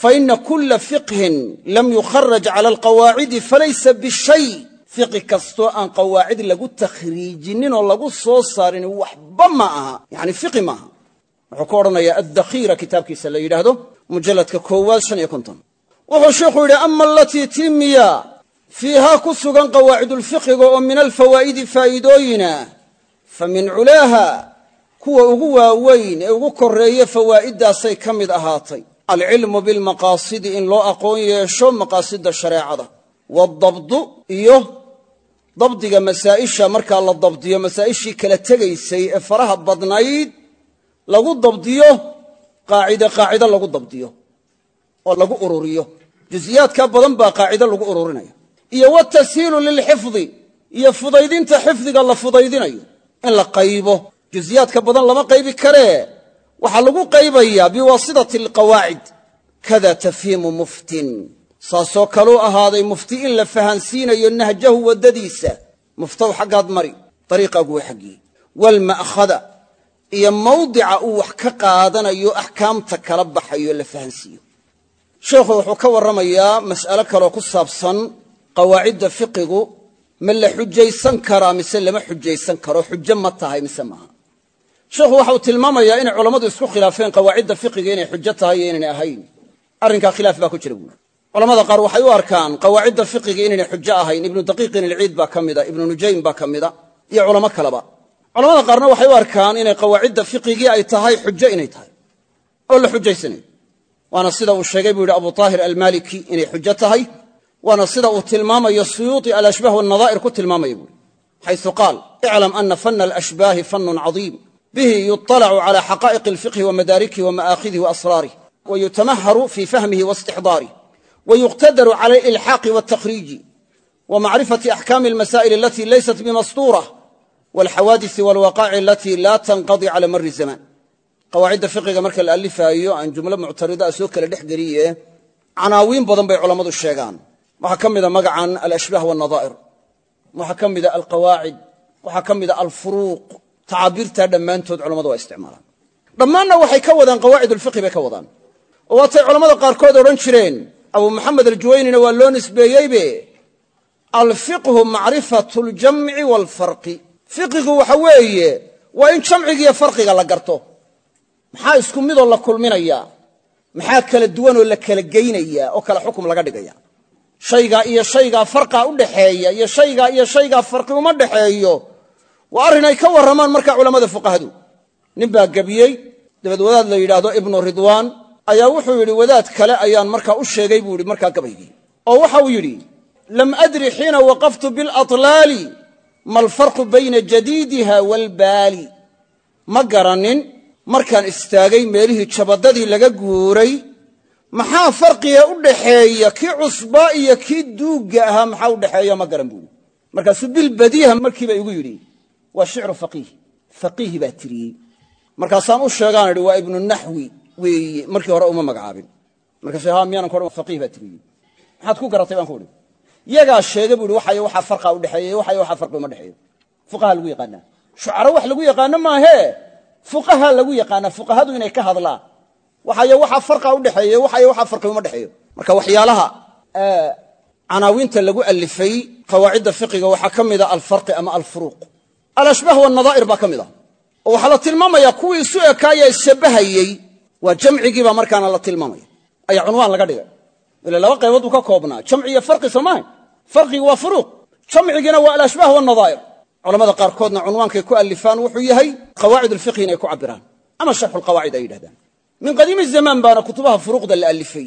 faina kula fiqhin lam yukharaj cala alqawaacidi falaysa bishay fiqi kastoo aan qawaacid lagu takhriijinin oo lagu soo saarin waxba ma aha yani fiqi maaha wuxuu ku odhanayaa addakhiira kitaabkiisa la yidhaahdo mujalladka koowaad shan iyo konton wuxuu sheikhu yidhi ama alatii timiya fiihaa ku sugan qawaacidulfiqiga oo min alfawaa'idi faa'iidooyina fa min culaaha kuwa ugu waaweyn ee ugu korreeye fawaa'iddaasay ka mid ahaatay alcilmu bilmaqaasidi in loo aqoon yeesho maqaasidda shareecada. Waadabdu iyo dabdiga masaa'isha markaa la dabdiyo masaa'ishii kala tegaysay ee faraha badnayd lagu dabdiyo qaacide qaacido lagu dabdiyo oo lagu ururiyo. Jusiyaadka badan baa qaacido lagu ururinaya. Iyo watashiilu lilxifdi iyo fudaydinta xifdiga la fudaydinayo in la qaybo. Jusiyaadka badan lama qaybi karee waxaa lagu qaybayaa biwaasitati alqawaacid kada tafhiimu muftin. Saasoo kaluu ahaaday mufti in la fahansiinayo nahjahu waddadiisa. Muftow xaggaad mari dariiqaagu waa xaggii. Waalma'khada iyo mawdica uu wax ka qaadanayo axkaamta kala baxayo la fahansiiyo. Sheikhu wuxuu ka warramayaa mas'alo kaloo ku saabsan qawaacidda fiqigu ma la xujaysan karaa mise lama xujaysan karo xujo ma tahay mise maaha sheikhu waxa uu tilmaamayaa inay culammadu isku khilaafeen qawaacidda fiqiga inay xujo tahay iyo inaynay ahayn. Arrinkaa khilaaf baa ku jira buuri culamada qaar waxay u arkaan qawaacidda fiqiga inaynay xujo ahayn. Ibnu daqiiqin ilciid baa ka mida ibnu nujaym baa ka mida iyo culamo kaleba. Culamada qaarna waxay u arkaan inay qawaacidda fiqigii ay tahay xujo inay tahay oo la xujaysanayo waana sida uu sheegay buu yidhi abu taahir almaliki inay xujo tahay. Waana sida uu tilmaamayo suyuuti alashbaah wanadaa'ir ku tilmaamaya buuri xaysu qaal iclam ana fana alashbaahi fanun cadiim bihi yuطalacu cala xaqaa'iq alfiqhi wamadaarikihi wama'aakhidihi waasraarih wayutamaharu fii fahmihi waistixdaarih wayuqtadaru cala alilxaaqi waltakhriiji wamacrifati axkaami almasaa'il alati laysat bimasturah walxawaadisi walwaqaaci alatii laa tanqadi cala mari zamaan qawaacidda fiqiga marka la alifaayo aan jumlo muctarida soo kala dhex geliye canaawiin badan bay culammadu sheegaan. Waxaa ka mida magacan alashbaah walnadaa'ir waxaa ka mida alqawaacid. Waxaa ka mida alfuruuq tacaabiirtaa dhammaantood culammadu waa isticmaalaan. Dhammaanna waxay ka wadaan qawaacid ulfiqhi bay ka wadaan. Oo waatay culammada qaarkood odhan jireen abu maxamed aljuwaynina waa loo nisbeeyeybe alfiqhu macrifatu ljamci waalfarqi fiqigu waxa weeye waa in jamcigiiyo farqiga la garto. Maxaa isku midoo la kulminayaa maxaa kala duwanoo la kala geynayaa oo kale xukum laga dhigaya? Shaygaa iyo shaygaa farqaa u dhaxeeya iyo shaygaa iyo shaygaa farqi uma dhaxeeyo waa arrin ay ka warramaan markaa culammada fuqahadu. Nin baa gebiyey dabeed wadaad la yidhaahdo ibnu ridwaan ayaa wuxuu yidhi wadaad kale ayaan markaa u sheegay buu yidhi markaa gabaygii. Oo waxauu yidhi lam adri xiina waqaftu bilatlaali ma alfarqu bayna jadiidiha waalbaali ma garannin markaan istaagay meelihii jabadadii laga guuray maxaa farqiga u dhaxeeya? Kii cusbaa iyo kii duugga ahaa maxaa u dhexeeya ma garan buuri markaasuu bilbadiiha markiiba igu yidhi waa shicru faqiih. Faqiihi baa tiriyey markaasaan u sheegaan idhi waa ibnu naxwi weeye markii hore uma magacaabin. Markaasuu ha miyaanan ku faqiih baa tiriyey maxaad ku garatay baan ku idhi. Yagaa sheega buu ihi waxay waxaa farqa u dhexeeya waxay waxaa farqi uma dhexeeyo fuqaha lagu yaqaanaa. Shucaro wax lagu yaqaano maahee fuqaha lagu yaqaanaa fuqahadu inay ka hadlaan waxay waxaa farqa u dhexeeya waxay waxaa farqi uma dhexeeyo. Marka waxyaalaha canaawiinta lagu alifay qawaacidda fiqiga waxaa ka mida alfarqi ama alfuruuq alashbaah wanadaa'ir baa ka mid a oo waxaa la tilmaamaya kuwii isu ekaaya isshabbahayey waa jamcigiibaa markaana la tilmaamaya. Ayaa cunwaan laga dhigay. Ila laba qaybood buu ka koobnaa. Jamci iyo farqi soo maaha. Farqigi waa furuuq. Jamcigiina waa alashbaah wanadaa'ir culamada qaarkoodna cunwaankay ku alifaan wuxuu yahay qawaacid alfiqhi inay ku cabiraan ama sharxu lqawaacid ay yidhahdaan min qadiimi zamaan baana kutubaha furuuqda la alifay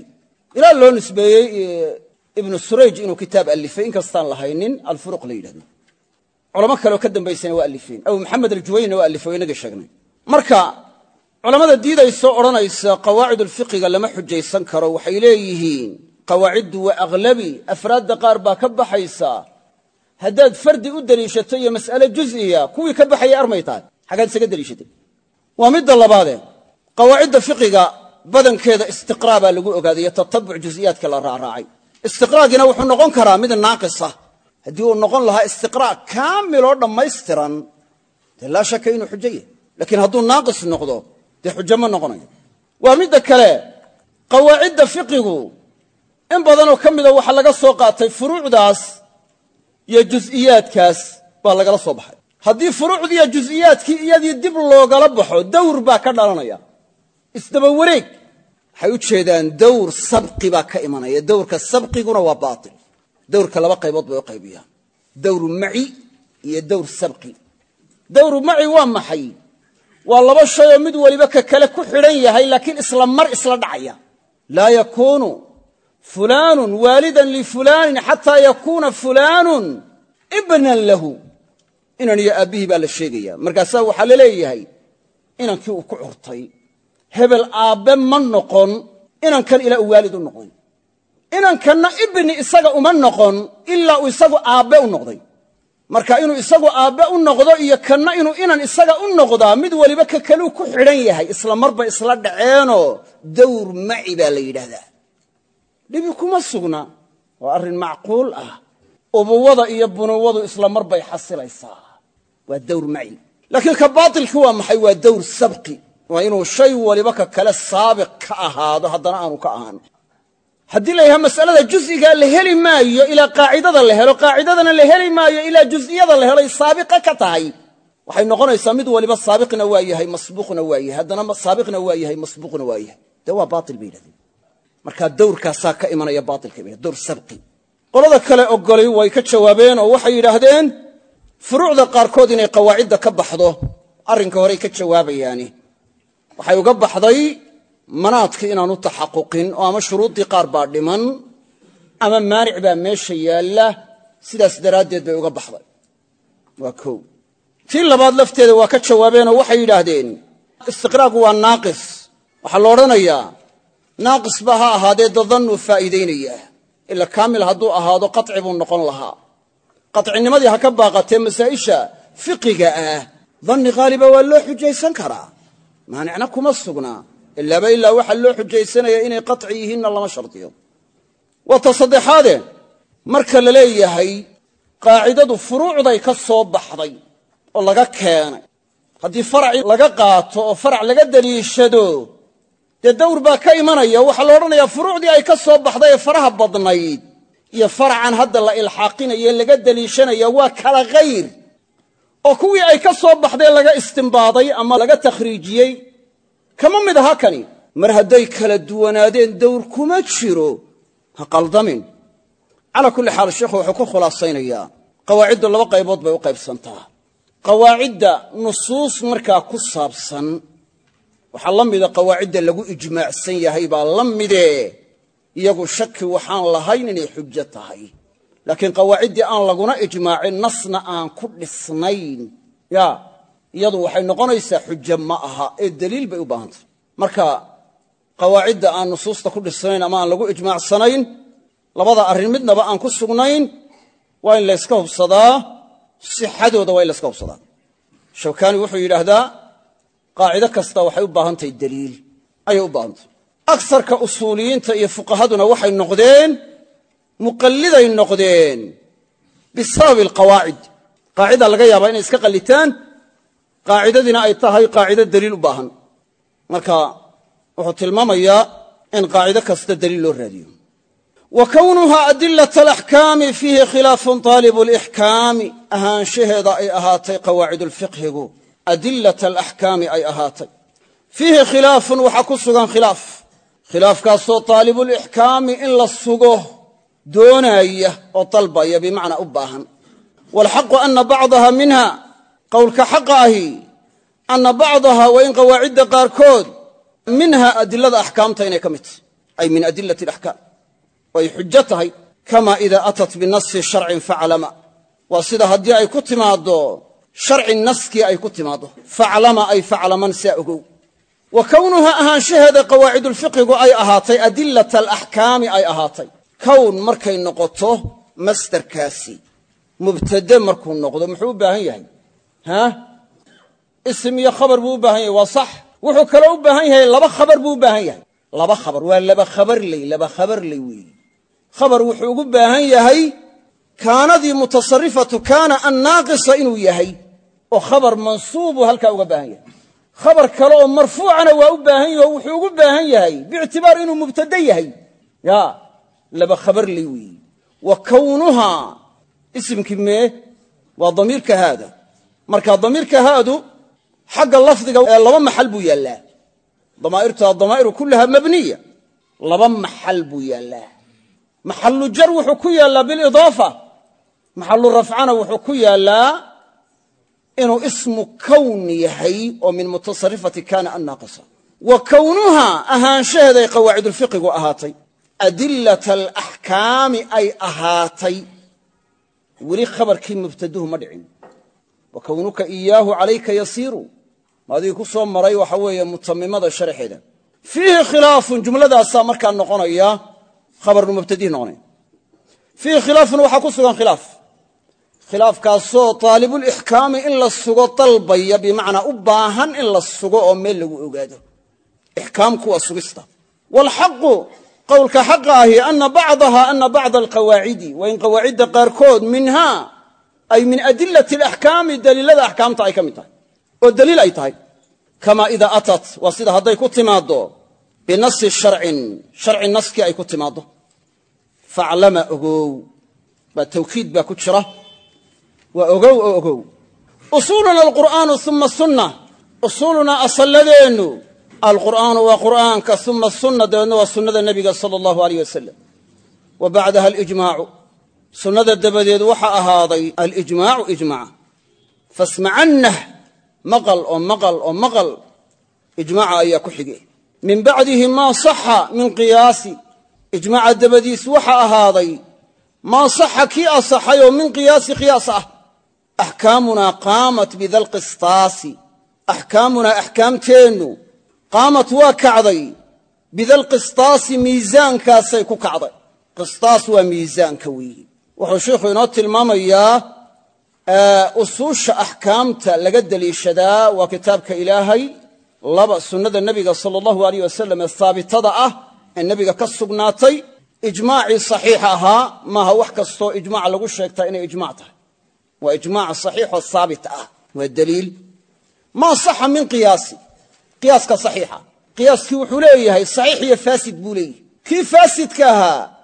ilaa loo nisbeeyey ibnu surayj inuu kitaab alifay inkastaan lahaynin alfuruq la yidhahdo culamo kaleoo ka dambaysana waa alifeen abu maxamed aljuwaynina waa alifay o inagii sheegnay. Marka culammada diidaysoo odhanaysa qawaacidulfiqiga lama xujaysan karo. Waxay leeyihiin qawaaciddu waa aghlabi afraadda qaar baa ka baxaysaa haddaad fardi u deliishato iyo mas'ale juz'iya kuwii ka baxayay armay tahay. Xaggaad isaga deliishatay waa midda labaadee qawaacidda fiqiga badankeeda istiqraa baa lagu ogaadayo tatabuc juz'iyaadka la raaraacay istiqraagina wuxuu noqon karaa mid naaqisa haddii uu noqon lahaa istiqraa' kaamiloo dhammaystiran dee laa shaka inuu xujo yahay. Laakiin hadduu naaqis noqdo dee xujo ma noqonayo. Waa midda kale qawaacidda fiqigu in badanoo ka mida waxaa laga soo qaatay furuucdaas iyo juz'iyaadkaas baa lagala soo baxay. Haddii furuucdiiyo juz'iyaadkii iyadii dib loogala baxo dawr baa ka dhalanaya. Isdaba wareeg waxay u jeedaan dawr sabqi baa ka imanaya. Dawrka sabqiguna waa baatil dawrka laba qaybood bay u qaybiyaan. Dawru maci iyo dawr sabqi. Dawru maci waa maxay? Waa laba shayoo mid weliba ka kale ku xidhan yahay laakiin isla mar isla dhacaya. Laa yakuunu fulaanun waalidan lifulaanin xataa yakuuna fulaanun ibnan lahu. Inan iyo aabbihii baa la sheegaya markaasaa waxaa la leeyahay inankii uu ku curtay. Hebel aabbe ma noqon inankan ilaa uu waalid u noqday inankanna ibni isaga uma noqon ilaa uu isagu aabbe u noqday. Marka inuu isagu aabbe u noqdo iyo kanna inuu inan isaga u noqdaa mid weliba ka kaluu ku xidhan yahay isla marba isla dhaceenoo dawr maci baa la yidhaahdaa. Dhibi kuma sugna waa arrin macquul ah. Ubuwada iyo bunuwadu isla mar bay xasilaysaa waa dawr maci. Laakiin ka baatilki waa maxay? Waa dawr sabqi. Waa inuu shay waliba ka kale saabiq ka ahaado haddana aanu ka ahaan haddii la yidhaha masalada jus'igaa la heli maayo ilaa qaacidada la helo qaacidadana la heli maayo ilaa jus'iyada la heloy saabiqa ka tahay waxay noqonaysaa mid waliba saabiqna waa yahay masbuuqna waa yahay haddana saabiqna waa yahay masbuuqna waa yahay. Dee waa baatil bay yidhahdeen. Markaa dawrkaasaa ka imanaya baatilka bay dawr sabqi qolada kale ogolay way ka jawaabeen oo waxay yidhaahdeen furuucda qaarkood inay qawaacidda ka baxdo arrinka horey ka jawaabayaani. Waxay uga baxday manaadkii inaanu taxaquqin oo ama shuruuddii qaar baa dhiman ama maanic baa meesha yaalla sidaas daraaddeed bay uga baxday. Waa kow tii labaad lafteeda waa ka jawaabeenoo waxay yidhaahdeen istiqraagu waa naaqis. Waxaa la odhanayaa naaqis ba ha ahaadee dadannuu faa'iidaynayaa ila kaamil hadduu ahaado qaci buu noqon lahaa. Qacinimadii ha ka baaqatee masaa'isha fiqiga ah danni haaliba waa loo xujaysan karaa. Maanicna kuma sugnaa ilaaba ilaa waxaa loo xujaysanaya inay qaci yihiinna lama shardiyo. Waa ta saddexaade marka la leeyahay qaacidadu furuucday ka soo baxday oo laga keenay. Haddii faraci laga qaato oo farac laga deliishado dee dawr baa ka imanaya. Waxaa la odhanayaa furuucdii ay ka soo baxday ee faraha badnayd iyo faracan hadda la ilxaaqinayo laga deliishanaya waa kala khayr. Oo kuwii ay ka soo baxdee laga istimbaaday ama laga takhriijiyey kama mid aha kani mar hadday kala duwanaadeen dawr kuma jiro. Ha qaldamin. Calaa kulli xaal sheikhu wuxuu ku khulaasaynayaa. Qawaaciddu laba qaybood bay u qaybsantaa. Qawaacidda nusuus markaa ku saabsan waxaa la mida qawaacidda lagu ijmaacsan yahay baa la midee. Iyagu shaki waxaan lahayn inay xujo tahay. Laakiin qawaaciddii aan laguna ijmaacin nasna aan ku dhisnayn. Ya iyadu waxay noqonaysaa xujo ma aha ee deliil bay u baahantay marka qawaacidda aan nusuusta ku dhisnayn ama aan lagu ijmaacsanayn labada arrin midnaba aan ku sugnayn waa in layska hubsadaa sixadooda waa in layska hubsadaa. Shawkaani wuxuu yidhaahdaa qaacido kasta waxay u baahan tahay deliil ayay u baahantahy agsarka usuuliyiinta iyo fuqahaduna waxay noqdeen muqalliday noqdeen bisababi alqawaacid qaacida laga yaabaa inay iska qallitaan qaacidadiina ay tahay qaacido deliil u baahan. Marka wuxuu tilmaamayaa in qaacido kasta deliil loo raadiyo. Wa kownuha adilat alaxkaami fiihi khilaafun taalibu lixkaami ahaanshaheeda ay ahaatay qawaacidulfiqhigu adilat alaxkaami ay ahaatay. Fiihi khilaafun waxaa ku sugan khilaaf. Khilaafkaasoo taalibulixkaami in la sugo doonaaya oo dalbaya bimacnaa u baahan. Waalxaqu ana bacdaha minha qowlka xaqa ahi ana bacdaha waa in qawaacidda qaarkood minha adilada axkaamta inay ka mid tahy ay min adilati alaxkaam. Oo ay xujo tahay kama ida atat binasi sharcin faclama waa sida haddii ay ku timaaddo sharci naskii ay ku timaaddo faclama ay faclaman saa ogow. Wa kownuha ahaanshaheeda qawaacidulfiqigu ay ahaatay adilata alaxkaami ay ahaatay. Kown markay noqoto masdarkaasi. Mubtade markuu noqdo muxuu u baahan yahay ha? Isim iyo khabar buu u baahan yahay. Waa sax. Wuxuu kaloo u baahan yahay laba khabar buu u baahan yahay. Laba khabar. Waa laba khabarley laba khabarley weeye khabar wuxuu ugu baahan yahay kaanadii mutasarifatu kaana annaaqisa inuu yahay. Oo khabar mansuubu halkaa uga baahan yahay. Khabar kale oo marfuucana waa u baahan yahi oo wuxuu ugu baahan yahay biictibaar inuu mubtade yahay. Ya laba khabarley weeye marka damiirka haadu xagga lafdiga ee laba maxal buu yaallaa damaa'irtu adamaa'iru kullaha mabniya. Laba maxal buu yaallaa maxalu jar wuxuu ku yaallaa bilidaafa maxalu rafcana wuxuu ku yaallaa inuu ismu kown yahay oo min mutasarifati kaana annaaqisa. Wa kownuha ahaanshaheeday qawaacidulfiqigu ahaatay. Adilata alaxkaami ay ahaatay. Weli khabarkii mubtaduhu ma dhicin wa kownuka iyaahu calayka yasiiru. Maadii ku soo maray waxa weeye mutamimada sharxeeda fiihi khilaafun jumladaasaa markaa noqonaya khabarnu mubtadihi noqonaya. Fiihi khilaafun waxaa ku sugan khilaaf. Khilaafkaasoo taalibulixkaami in la sugo dalbaya bimacnaa u baahan in la sugo oo meel lagu ogaado. Ixkaamku waa sugista. Waalxaqu qowlka xaqa ahi ana bacdaha ana bacda alqawaacidi. Waa in ay min adilati alaxkaami daliilada axkaamta ay ka mid tahay. Oo daliil ay tahay. Kamaa idaa atat waa sida hadday ku timaaddo binasi sharcin sharci naskii ay ku timaaddo. Faclama ogow baa tawkiid baa ku jira. Waa ogow oo ogow. Usuuluna alqur'aanu uma sunna. Usuulunaa asalladeennu alqur'aanu waa qur'aanka uma sunna dabeedna waa sunnada nebiga sala allahu aleyh wasalam wa bacdaha alijmaacu sunnada dabadeed waxaa ahaaday alijmaacu ijmaca fasmacannah maqal oo maqal oo maqal ijmaaca ayaa ku xige min bacdihi maa saxa min qiyaasi. Ijmaaca dabadiis waxaa ahaaday maa saxa kii asaxay oo min qiyaasi qiyaas ah. Axkaamunaa qaamat bida lqistaasi axkaamunaa axkaamteennu qaamat waa kacday bidalqistaasi miisaankaasay ku kacday. Qistaas waa miisaanka weeyi wuxuu sheikhu inoo tilmaamayaa usuusha axkaamta laga deliishadaa waa kitaabka ilaahay. Laba sunnada nebiga sala allahu aleyh wasalam ee haabitada ah ee nebiga ka sugnaatay. Ijmaacii saxiixa ahaa maaha wax kastoo ijmaac lagu sheegtaa inay ijmac tahay. Waa ijmaac saxiixoo haabit ah waa daliil. Maa saxa min qiyaasi? Qiyaaska saxiixa. Qiyaaskii wuxuu leeyahay saxiix iyo faasid buu leeyahay. Kii faasidka ahaa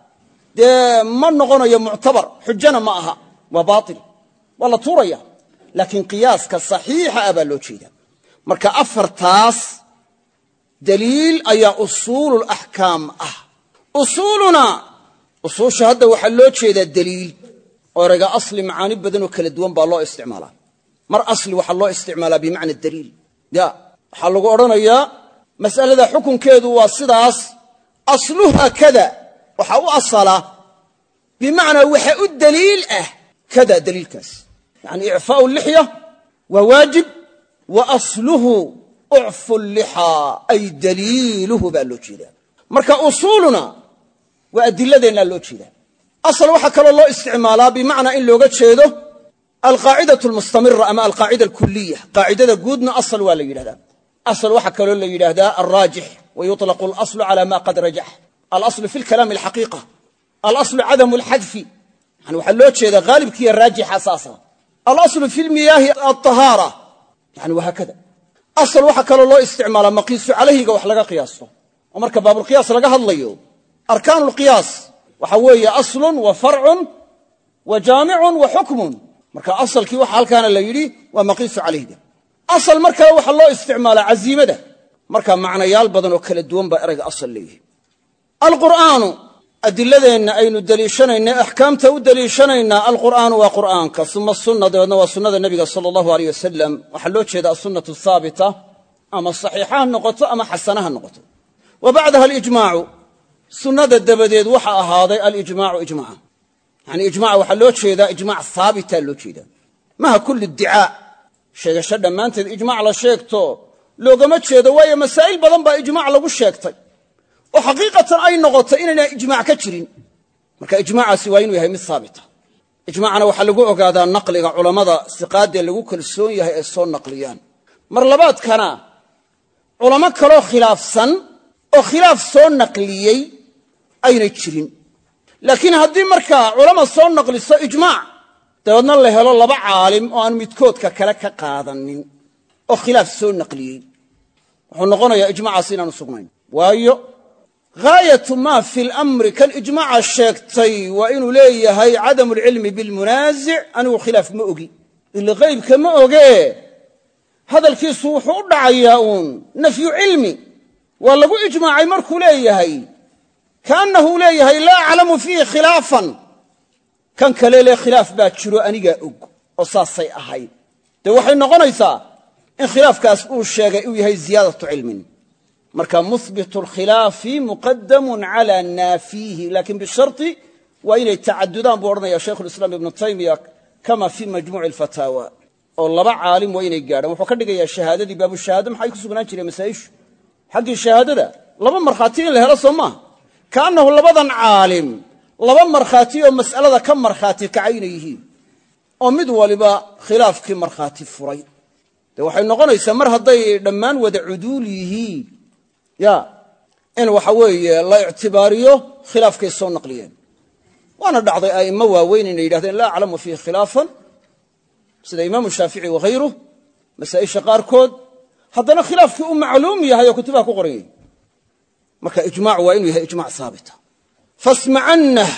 dee ma noqonayo muctabar xujana ma aha waa baatil waa la tuuraya. Laakiin qiyaaska saxiixa ah baa loo jeeda marka afartaas daliil ayaa usuululaxkaam ah. Usuuluna usuusha hadda waxaa loo jeedaa daliil. Oo erayga asli macaani badanoo kala duwan baa loo isticmaalaa. Mar asli waxaa loo isticmaalaa bimacna daliil. Ya waxaa lagu odhanayaa mas'alada xukunkeedu waa sidaas asluha kada waxaa u asala bimacnaa waxa u daliil ah kada daliilkaas. Yani icfaau lixya waa waajib wa asluhu ucfu lixaa ay daliiluhu baa loo jeedaa. Marka usuuluna waa adiladeennaa loo jeedaa. Asal waxaa kaloo loo isticmaalaa bimacnaa in looga jeedo alqaacidatu almustamira ama alqaacida alkuliya qaacidada guudna asal waa la yidhahdaa. Asal waxaa kaloo la yidhaahdaa alraajix wa yuطlaqu alaslu cala ma qad rajax alaslu fi lkalaami alxaqiiqa alaslu cadamu alxadfi yani waxaa loo jeeda haalibkiiyo raajixa saasa alaslu fi lmiyaahi alطahaara yani wahaakada asal waxaa kaloo loo isticmaalaa maqiisu calayhiga wax laga qiyaasto oo marka baabulqiyaas laga hadlayo arkaanu lqiyaas waxa weeye aslun wa farcun wa jaamicun wa xukmun marka asalkii waxa halkaana la yidhi waa maqiisu calayhiga asal mar kale waxaa loo isticmaalaa caziimada marka macnayaal badan oo kala duwan baa erayga asal leeyahay alqur'aanu adiladeenna aynu deliishanayna axkaamta u deliishanaynaa alqur'aanu waa qur'aanka. Uma sunna dabeedna waa sunnada nebiga sala allahu aleyh wasalam waxaa loo jeeda asunnatu haabita ama saxiixa ha noqoto ama xasana ha noqoto. Wa bacdaha alijmaacu sunnada dabadeed waxa ahaaday alijmaacu ijmaca yani ijmaca waxaa loo jeedaa ijmac haabita loo jeedaa. Maha kullu iddicaa sheegasho dhammaanteed ijmac la sheegto loogama oo xaqiiqatan ay noqotay inayna ijmaac ka jirin. Marka ijmaacaasi waa inuu yahay mid haabita ijmaacna waxaa lagu ogaadaa naqliga culammada siqaadee lagu kalsoon yahay ay soo naqliyaan. Mar labaadkana culamo kaloo khilaafsan oo khilaaf soo naqliyey aynay jirin. Laakiin haddii markaa culama soo naqliso ijmaac dabeedna la helo laba caalim oo aan midkoodka kale ka qaadanin oo khilaaf soo naqliyey. Wuxuu noqonayaa ijmaacaas inaanu sugnayn. Waayo haayatu maa fi lamri kan ijmaaca sheegtay waa inuu leeyahay cadamu alcilmi bilmunaasic anigu khilaaf ma ogi. Ila haybka ma ogee. Hadalkiisu wuxuu u dhacayaa uun nafyu cilmi. Waa lagu ijmaacay markuu leeyahay. Kaannahu leeyahay laa aclamu fiihi khilaafan. Kan kale le khilaaf baa jiro anigaa og oo saasay ahayd. Dee waxay noqonaysaa in khilaafkaas uu sheegay uu yahay ziyaadatu cilmin marka muhbitu alkhilaafi muqadamun cala naafiihi laakiin bisharti waa inay tacadudaan buu odhanaya shaykhulislaam ibnu taymiya kama fii majmuuci alfataawa oo laba caalim waa inay gaadhaan. Wuxuu ka dhigayaa shahaadadii baabushahaado maxay ku sugnaan jireen masaa'ishu? Xaggii shahaadada laba markhaati in la helo soo maaha kaannahu labadan caalim laba markhaati oo mas'alada ka markhaati kacay inay yihiin. Oo mid waliba khilaafkii markhaati furay. Dee ya in waxa weeye la ictibaariyo khilaafkay soo naqliyeen. Waana dhacday a'immo waaweyn inay yidhahdeen laa aclamu fiihi khilaafan. Sida imaamu shaafici wakhayruh masaa'isha qaarkood haddana khilaafkii uu macluum yahay oo kutubaha ku qoran yahy marka ijmac waa inuu yahay ijmac haabita fasmacannah.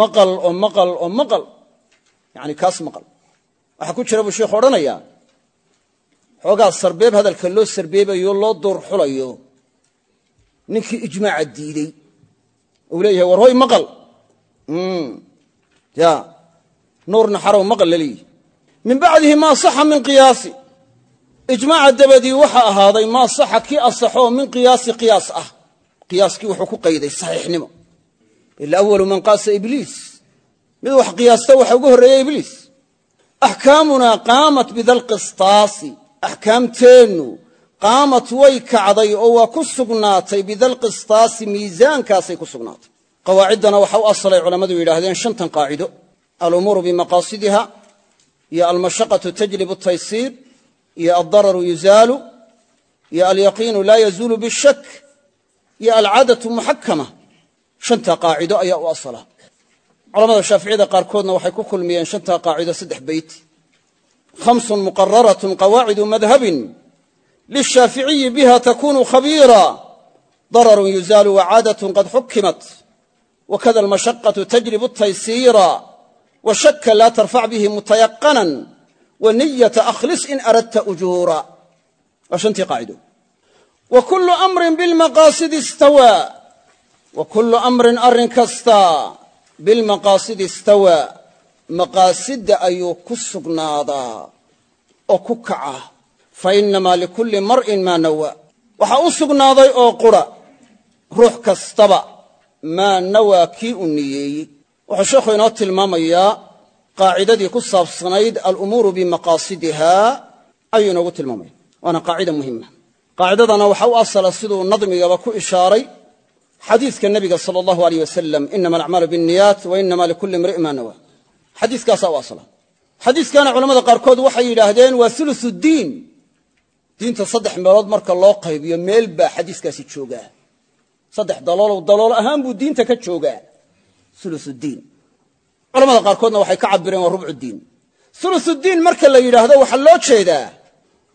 Maqal oo maqal oo maqal. Yani kaas maqal. Waxaa ku jira buu sheikhu odhanayaa xoogaa sarbeeb hadalka loo sarbeebayo loo duurxulayo ninkii ijmaaca diidey. Uu leeyahay war hoy maqal. Ya. Nuurna xarow maqal laleeyihi min bacdihi maa saxa min qiyaasi. Ijmaaca dabadii waxa ahaaday maa saxa kii asaxoo min qiyaasi qiyaas ah. Qiyaaskii wuxuu ku qayday saxiixnimo. Ila awalu man qaasa ibliis. Mid wax qiyaasta waxa ugu horreeya ibliis. Axkaamunaa qaamat bidalqistaasi axkaamteennu qaamat way kacday oo waa ku sugnaatay bidalqistaasi miisaankaasay ku sugnaatay. Qawaaciddana waxa u asalay culammadu yidhaahdeen shantan qaacido. Alumuuru bimaqaasidiha iyo almashaqatu tajlibu taysiir iyo aldararu yuzaalu iyo alyaqiinu laa yazuulu bishak iyo alcaadatu muxakama shanta qaacido ayaa u asala. Culamada shaaficiyada qaarkoodna waxay ku kulmiyeen shantaa qaacido saddex beyt khamsun muqararatun qawaacidu madhabin lishaaficiyi biha takunu khabiira dararun yuzaalu wacaadatun qad xukimat wakada almashaqatu tajlibu taysiira washaka laa tarfac bihi mutayaqanan waniyata akhlis in aradta ujuura waa shantii qaacido wa kullu amrin bilmaqaasidi istawaa wa kullu amrin arrin kasta bilmaqaasidi istawaa maqaasidda ayuu ku sugnaadaa oo ku kaca fa innamaa likulli mar'in maa nawaa. Waxaa u sugnaaday oo qura ruux kastaba maa nawaa kii u niyeeyey. Wuxuu sheekhu inoo tilmaamayaa qaacidadii ku saabsanayd alumuuru bimaqaasidiha ayuu inoogu tilmaamaya. Waana qaacida muhima qaacidadana waxa u asala siduu nadmigaba ku ishaaray xadiidka nebiga sala allahu aleyh wasalam inama alacmaalu biاnniyaat wa inama likulli imri'in maa nawaa. Xadiiskaasaa u asla xadiiskana culamada qaarkood waxay yidhaahdeen waa ulusu diin diinta saddex meelood marka loo qaybiyo meel baa xadiiskaasi joogaa. Saddex daloolow dalool ahaan buu diinta ka joogaa. Ulusudiin culamada qaarkoodna waxay ka cabireen waa rubcu diin ulusudiin marka la yidhaahdo waxaa loo jeedaa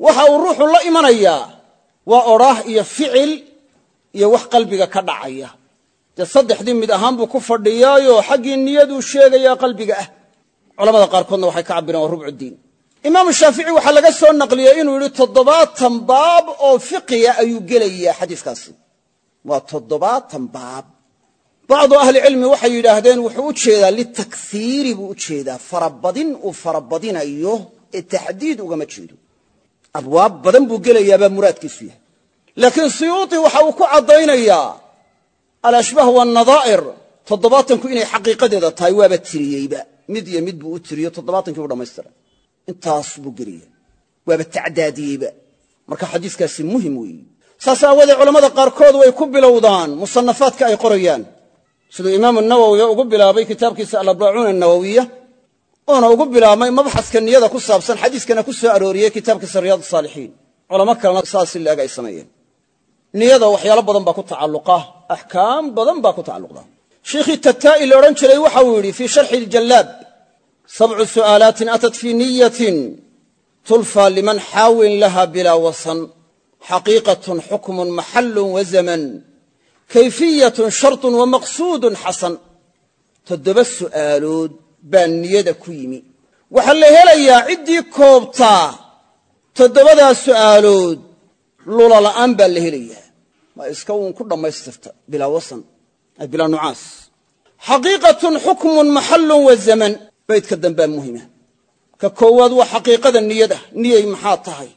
waxa uu ruuxu la imanayaa waa odhaah iyo ficil iyo wax qalbiga ka dhacaya. Dee saddexdii mid ahaan buu ku fadhiyaayo xaggii niyaduu sheegayaa qalbiga ah. Culamada qaarkoodna waxay ka cabireen waa rubcu diin imaamu shaafici waxaa laga soo naqliyey inuu yidhi toddobaatan baab oo fiqiya ayuu gelayaa xadiiskaasi. Waa toddobaatan baab. Bacdu ahlicilmi waxay yidhaahdeen wuxuu u jeedaa litakhiiri buu u jeedaa. Farabadin uu farabadinayo ee taxdiid ugama jeedo. Abwaab badan buu gelayaabaa muraadkiisu yahay. Laakiin suyuuti waxa uu ku caddaynayaa alashbaah waannadaa'ir toddobaatanku inay xaqiiqadeeda tahay waaba tiriyeyba mid iyo mid buu u tiriyo toddobaatankii u dhammaystiray intaas buu gelaya waaba tacdaadiyeyba. Marka xadiiskaasi muhiim weeye. Saas aawoodee culammada qaarkood way ku bilowdaan musannafaadka ay qorayaan. Siduu imaamu nawowi ugu bilaabay kitaabkiisa alarbaacuuna anawowiya uuna ugu bilaabmay mabxaska niyada ku saabsan xadiiskana ku soo arooriyey kitaabkiisa riyaad saalixiin. Culamo kalena saas ilaag ay sameeyeen. Niyada waxyaalo badan baa ku tacalluqa axkaam badan baa ku tacalluqda shiikhii tataa'i la odhan jiray waxa uu yidhi fii sharxi iljallaab sabcu su'aalaatin atat fii niyatin tulfaa liman xaawin laha bilaa wasan xaqiiqatun xukmun maxallun wa zaman kayfiyatun shartun wa maqsuudun xasan toddoba su'aalood baa niyada ku yimi waxaa la helayaa ciddii koobtaa toddobadaa su'aalood lula la'aan baa la helayaa ma iska uun ku dhammaystirta bilaa wasan ay bilaa nucaas xaqiiqatun xukmun maxallun wa zaman baydka dambaa muhima ka koowaad waa xaqiiqada niyada niyay maxaa tahay?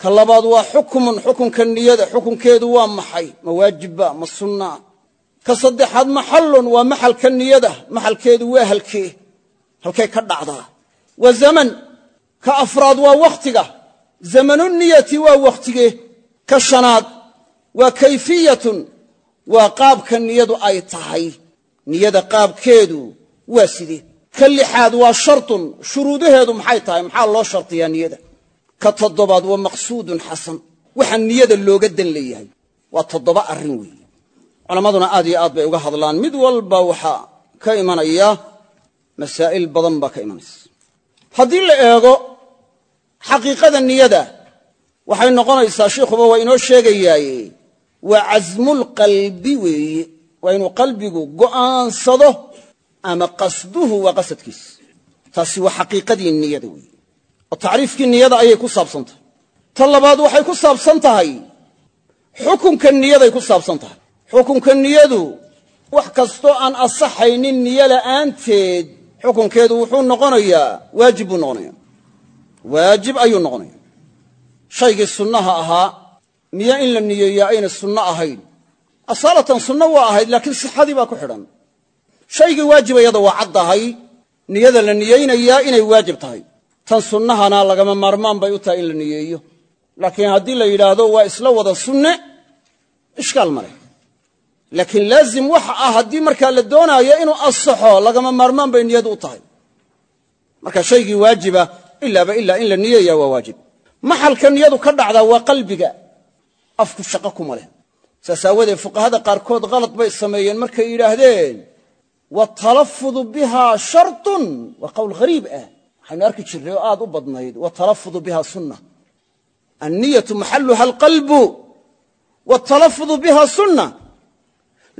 Ka labaad waa xukmun xukunka niyada xukunkeedu waa maxay? Ma waajibba ma sunnaa ka saddexaad maxallun waa maxalka niyada maxalkeedu waa halkee. Halkay ka dhacdaa. Wa zaman. Ka afraad waa wakhtiga. Zamanu niyati waa wakhtigee ka shanaad waa kayfiyatun. Waa qaabka niyadu ay tahay. Niyada qaabkeedu waa sidee ka lixaad waa shartun shuruudaheedu maxay tahay? Maxaa loo shartiyaa niyada? Ka toddobaad waa maqsuudun xasan. Waxa niyada looga dan leeyahay. Waa toddoba arrin weeye. Culammaduna aad iyo aad bay uga hadlaan. Mid walba waxaa ka imanaya masaa'il badan baa ka imanaysa haddii la eego xaqiiqada niyada waxay noqonaysaa shiikhuba waa inoo sheegayaaye waa casmulqalbi weeye. Waa inuu qalbigu go'aansado ama qasduhu waa qasadkiis. Taasi waa xaqiiqadii niyada weeye. Oo tacriifkii niyada ayay ku saabsan tahay ta labaad waxay ku saabsan tahay xukunka niyaday ku saabsan tahay xukunka niyadu wax kastoo aan asaxaynin niyo la'aanteed xukunkeedu wuxuu noqonayaa waajib buu noqonaya waajib ayuu noqonaya shaygii sunnaha ahaa niyo in la niyeeyaa ayna sunno ahayn? Asaalatan sunno waa ahayd laakiin sixadii baa ku xidhan shaygii waajiba iyada waa caddahay niyada la niyeynayaa inay waajib tahay. Tan sunnahana lagama maarmaan bay u tahay in la niyeeyo. Laakiin haddii la yidhaahdo waa isla wada sunne ishkaal ma leh. Laakiin laazim waxa ah haddii markaa la doonaayo inuu asaxo lagama maarmaan bay niyadu u tahay. Marka shaygii waajiba ilaaba ilaa in la niyeeya waa waajib. Maxalka niyadu ka dhacdaa waa qalbiga. Afku shaqo kuma leh. Saas aawadeed fuqahada qaarkood khalad bay sameeyeen markay yidhaahdeen watalafudu biha shartun waa qowl hariib ah. Waxaynu arki jirnay oo aad u badnayd watalafudu biha sunna anniyatu maxaluha alqalbu watalafudu biha sunna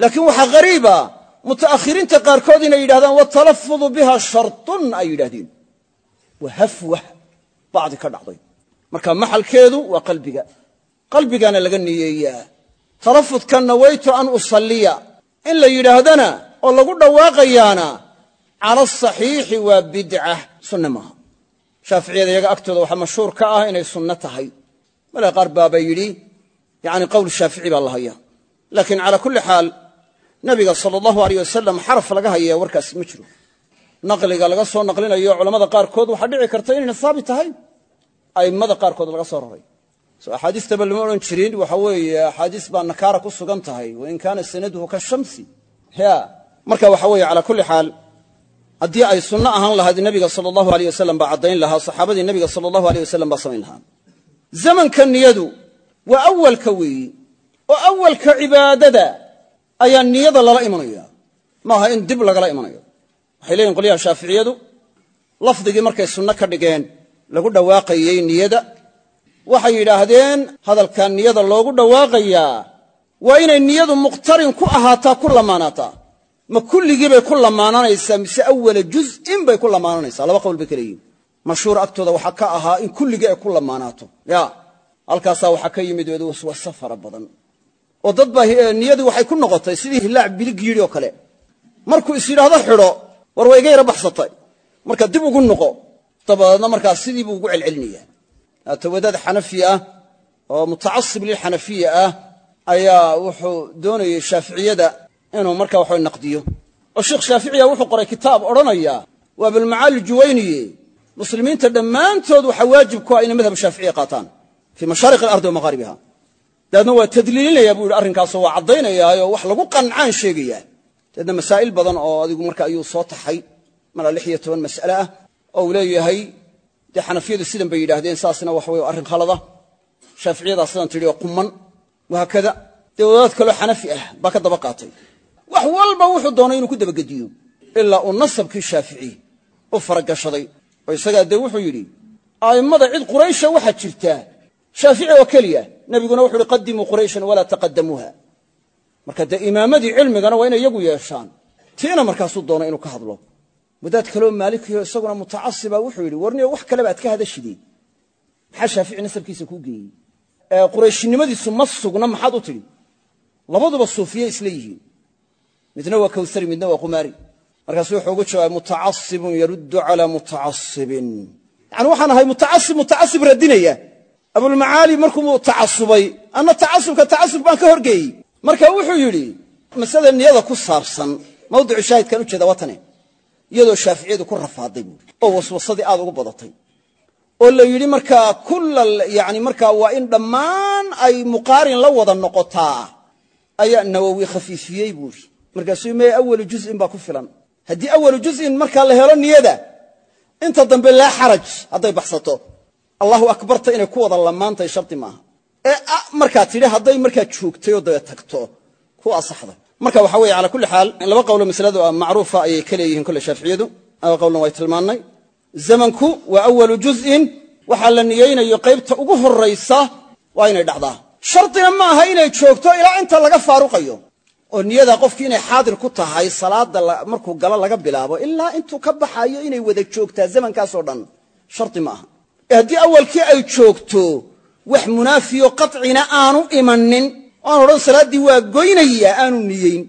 laakiin waxaa hariiba muta'akhiriinta qaarkood inay yidhahdaan watalafudu biha shartun ay yidhahdeen waa hafwah bacdi ka dhacday. Marka maxalkeedu waa qalbiga. Qalbigaana laga niyeeyaa. Talafudka nawaytu an usalliya. In la yidhaahdana oo lagu dhawaaqayaana cala asaxiixi waa bidca sunne maaha. Shaaficiyada iyaga agtooda waxaa mashhuur ka ah inay sunno tahay. Mala qaar baaba yidhi yani qowl shaafici baa la hayaa. Laakiin calaa kulli xaal nabiga sala allahu aleyh wasalam xaraf laga haya warkaas ma jiro. Naqliga laga soo naqlinayo culamada qaarkood waxaa dhici karta inayna saabit tahay. A'immada qaarkood laga soo raray. So axaadiistaba lama odhan jirin waxa weeye axaadiis baa nakaara ku sugan tahay. Wain kaana sanaduhu kashamsi ya marka waxa weeye calaa kulli xaal haddii ay sunno ahaan lahayd nebiga sala allahu aleyh wasalam baa caddayn lahaa saxaabadii nebiga sala allahu aleyh wasalam baa samayn lahaa. Zamanka niyadu waa awalka weeyi oo awalka cibaadada ayaa niyada lala imanaya maaha in dib lagala imanayo. Waxay leeyihiin qolyaha shaaficiyadu lafdigii markay sunno ka dhigeen lagu dhawaaqayey niyada. Waxay yidhaahdeen hadalkaa niyada loogu dhawaaqayaa waa inay niyadu muqtarin ku ahaataa ku lamaanaataa ma kulligii bay ku lamaananaysaa mise awala juz'in bay ku lamaananaysaa laba qowl bay ka leeyihiin mashhuur agtooda waxaa ka ahaa in kulligii ay ku lamaanaato ya halkaasaa waxaa ka yimid waswaso fara badan. Oo dad baa niyadii waxay ku noqotay sidii hilaac bilig yidhi oo kale. Markuu is yidhaahdo xidho war waa iga yara baxsatay. Marka dib ugu noqo dabadeedna markaa sidii buu ugu celcelinaya. Haata wadaad xanafi ah oo mutacasib lilxanafiya ah ayaa wuxuu doonayey shaaficiyada inuu markaa waxaw naqdiyo. Oo sheekh shaaficiya wuxuu qoray kitaab odhanaya waa bilmacaali juwayniye muslimiinta dhammaantood waxaa waajib ku ah inay madhab shaaficiya qaataan fii mashaariq alardi wa maqaaribiha dabeedna waa tadliilinaya buu yidhi arrinkaasoo waa caddaynayaayoo wax lagu qancaan sheegayaa. Dabeedna masaa'il badan oo adigu marka ayuu soo taxay malaa lix iyo toban mas'ale ah oo uu leeyahay dee xanafiyadu sidan bay yidhaahdeen saasna waxa weye arrin khalada shaaficiyadaa sidan tidhi oo quman wahaakada dee wadaad kaloo xanafi ah baa ka daba qaatay wax walba wuxuu doonay inuu ku dabagediyo ilaa uu nasabkii shaafici u faragashaday. Oo isagaa dee wuxuu yidhi a'immada cid quraysha waxaa jirtaa shaafici oo keliya nebiguna wuxu uhi qadimuu qurayshan walaa taqadamuuha marka dee imaamadii cilmigana waa inay iyagu yeeshaan. Tiina markaasuu doonay inuu ka hadlo. Wadaad kaleoo maalikiyo isaguna mutacasiba wuxuu yidhi warniyo wax kaleba aad ka hadashideen maxaa shaafici nasabkiisa kuu geeyey? Qurayshinimadiisu ma sugna maxaad u tidhi? Labaduba suufiye isla yihiin midna waa kawsari midna waa qumaari. Markaasu wuxuu ugu jawaabay mutacasibun yaruddu calaa mutacasibin yani waxaan ahay mutacasib mutacasib radinaya. Abulmacaali markuu tacasubay anna tacasubka tacasub baan ka horgeeyey. Marka wuxuu yidhi masalada niyada ku saabsan mawdicu shaahidkan ujeeda waa iyadoo shaaficiyadu ku rafaaday buui oo waswasadii aad ugu badatay. Oo la yidhi markaa kulla yani markaa waa in dhammaan ay muqaarin la wada noqotaa ayaa nawowi khafiifiyey buuri markaasuu me awalu juz'in baa ku filan. Haddii awalu juz'in markaa la helo niyada inta dambe laa xaraj hadday baxsato. Allahu akbarta inay ku wada lamaantahay shardi maaha. Ee markaa tidhi hadday markaa joogtay oo dabe tagto ku asaxda marka waxa weye ala kulli xaal laba qowlo masaladu macruufa ayay ka leeyihiin kole shaaficiyadu. Laba qowlna way tilmaannay. Zamanku waa awalu juz'in waxaa la niyeynayo qaybta ugu horaysa waa inay dhacdaa. Shardina ma aha inay joogto ilaa inta laga faaruqayo oo niyada qofkii inay xaadir ku tahay salaada markuu galo laga bilaabo ilaa intuu ka baxayo inay wada joogtaa zamankaasoo dhan shardi ma ee haddii awalkii ay joogto wax munaafiyo qacina aanu imanin oaan odhan salaaddii waa goynayaa aanu niyeyn.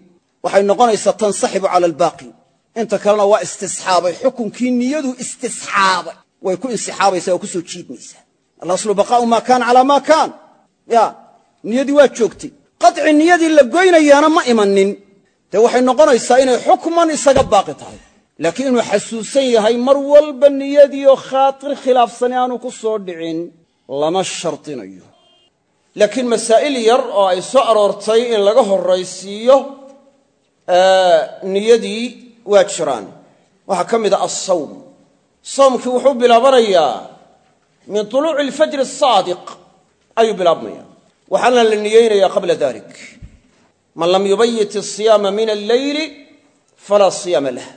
Waxay noqonaysaa tansaxibu cala albaaqi inta kalena waa istisxaabay xukunkii niyadu istisxaabay. Way ku insixaabaysaa waa ku soo jiidmaysaa. Maa kaana calaa maa kaan ya niyadii waa joogtay qaci niyadii la goynayaana ma imanin dee waxay noqonaysaa inay xukman isaga baaqi tahay. Laakiin inuu xasuusan yahay mar walba niyadiioo khaatir khilaafsani aanu ku soo dhicin lama shardinayo laakiin masaa'il yar oo ay soo aroortay in laga horraysiiyo niyadii waa jiraan. Waxaa ka mid a alsawm sawmkii wuxuu bilaabanayaa min tuluuci alfajri asaadiq ayuu bilaabmaya waxaana la niyeynaya qabla dalik. Man lam yubayit asiyaama min alleyli falaa siyaama lah.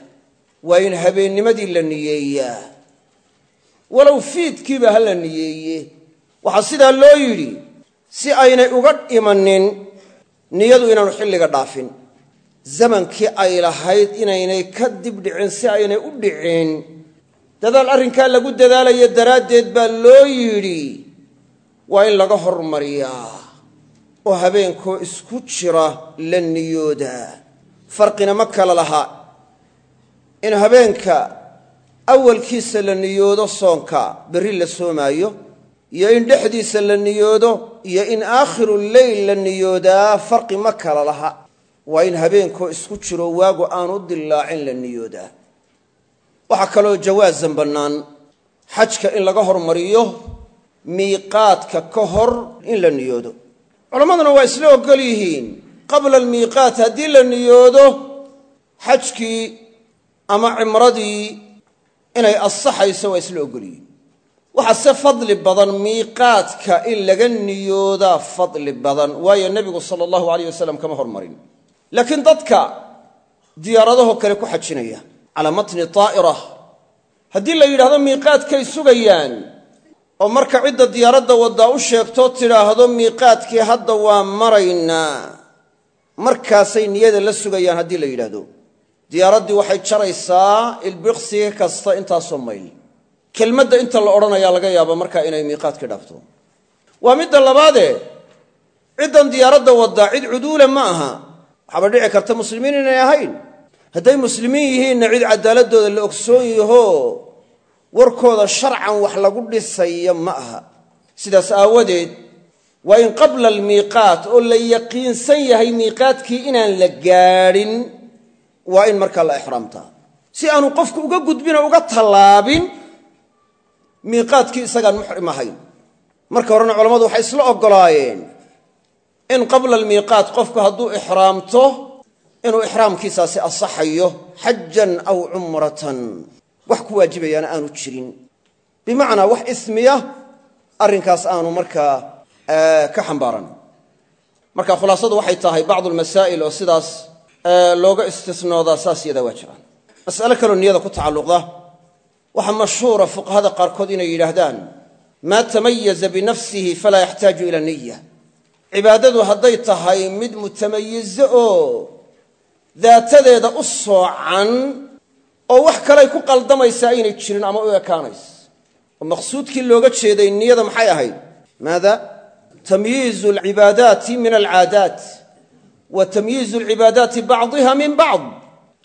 Waa in habeennimadii la niyeeyaa. Walow fiidkiiba ha la niyeeye. Waxaa sidaa loo yidhi si aynay uga imanin niyadu inaanu xilliga dhaafin. Zamankii ay lahayd inaynay ka dib dhicin si aynay u dhicin. Dadaal arrinkaa lagu dadaalayo daraaddeed baa loo yidhi waa in laga hormariyaa oo habeenkoo isku jira la niyoodaa farqina ma kala laha. In habeenka awalkiisa la niyoodo soonka berri la soomaayo iyo in dhexdiisa la niyoodo iyo in aakhiru leyl la niyoodaa farqi ma kala laha. Waa in habeenkoo isku jiro waagu aanu dillaacin la niyoodaa waxaa kaloo jawaasan bannaan. Xajka in laga hormariyo miiqaadka ka hor in la niyoodo culammaduna waa isla ogol yihiin qabla almiiqaat haddii la niyoodo xajkii ama cimradii inay asaxayso waa isla ogol yihiin. Waxaa se fadli badan miiqaadka in laga niyoodaa fadli badan waayo nebigu sala allahu alayh wasalam kama hormarin. Laakiin dadka diyaaradahoo kale ku xajinaya calaa matni taa'ira haddii la yidhahdo miiqaadkay sugayaan oo marka cidda diyaaradda waddaa u sheegto tidhaahdo miiqaadkii hadda waa maraynaa markaasay niyada la sugayaan haddii la yidhaahdo. Diyaaraddii waxay jaraysaa ilbiqsiga kasta intaasoo mayl. Kelmadda inta la odhanayaa laga yaaba markaa inay miiqaadkii dhaafto. Waa midda labaadee ciddan diyaaradda waddaa cid cuduula ma aha. Waxaaba dhici karta muslimiin inay ahayn. Hadday muslimiin yihiinna cid cadaaladooda la ogsoon yaho warkooda sharcan wax lagu dhisaya ma aha. Sidaas aawadeed waa in qabla almiiqaat oo la yaqiinsan yahay miiqaadkii inaan la gaadhin waa in markaa la ixraamtaa. Si aanu qofku uga gudbin oo uga tallaabin miiqaadkii isagaan muxrim ahayn. Marka horena culammadu waxay isla oggolaayeen in qabla almiiqaat qofku hadduu ixraamto inuu ixraamkiisaasi asaxayo xajan aw cumratan wax ku waajibayaana aanu jirin. Bimacnaa wax ismiya arrinkaas aanu markaa ka xambaaran. Marka khulaasadu waxay tahay bacdu almasaa'il oo sidaas looga istisnoodaa saas yadaa waa jiraan. Mas'ale kaloo niyada ku tacalluqda. Waxaa mashhuura fuqahada qaarkood inay yidhaahdaan maa tamayaza binafsihi falaa yaxtaaju ila niya cibaadadu hadday tahay mid mutamayizo oo daatadeeda u soocan oo wax kaley ku qaldamaysaa aynay jirin ama u ekaanays. Oo maqsuudkii looga jeeday niyada maxay ahayd? Maada? Tamyiizu alcibaadaati min alcaadaat wa tamyiizu alcibaadaati bacdiha min bacd.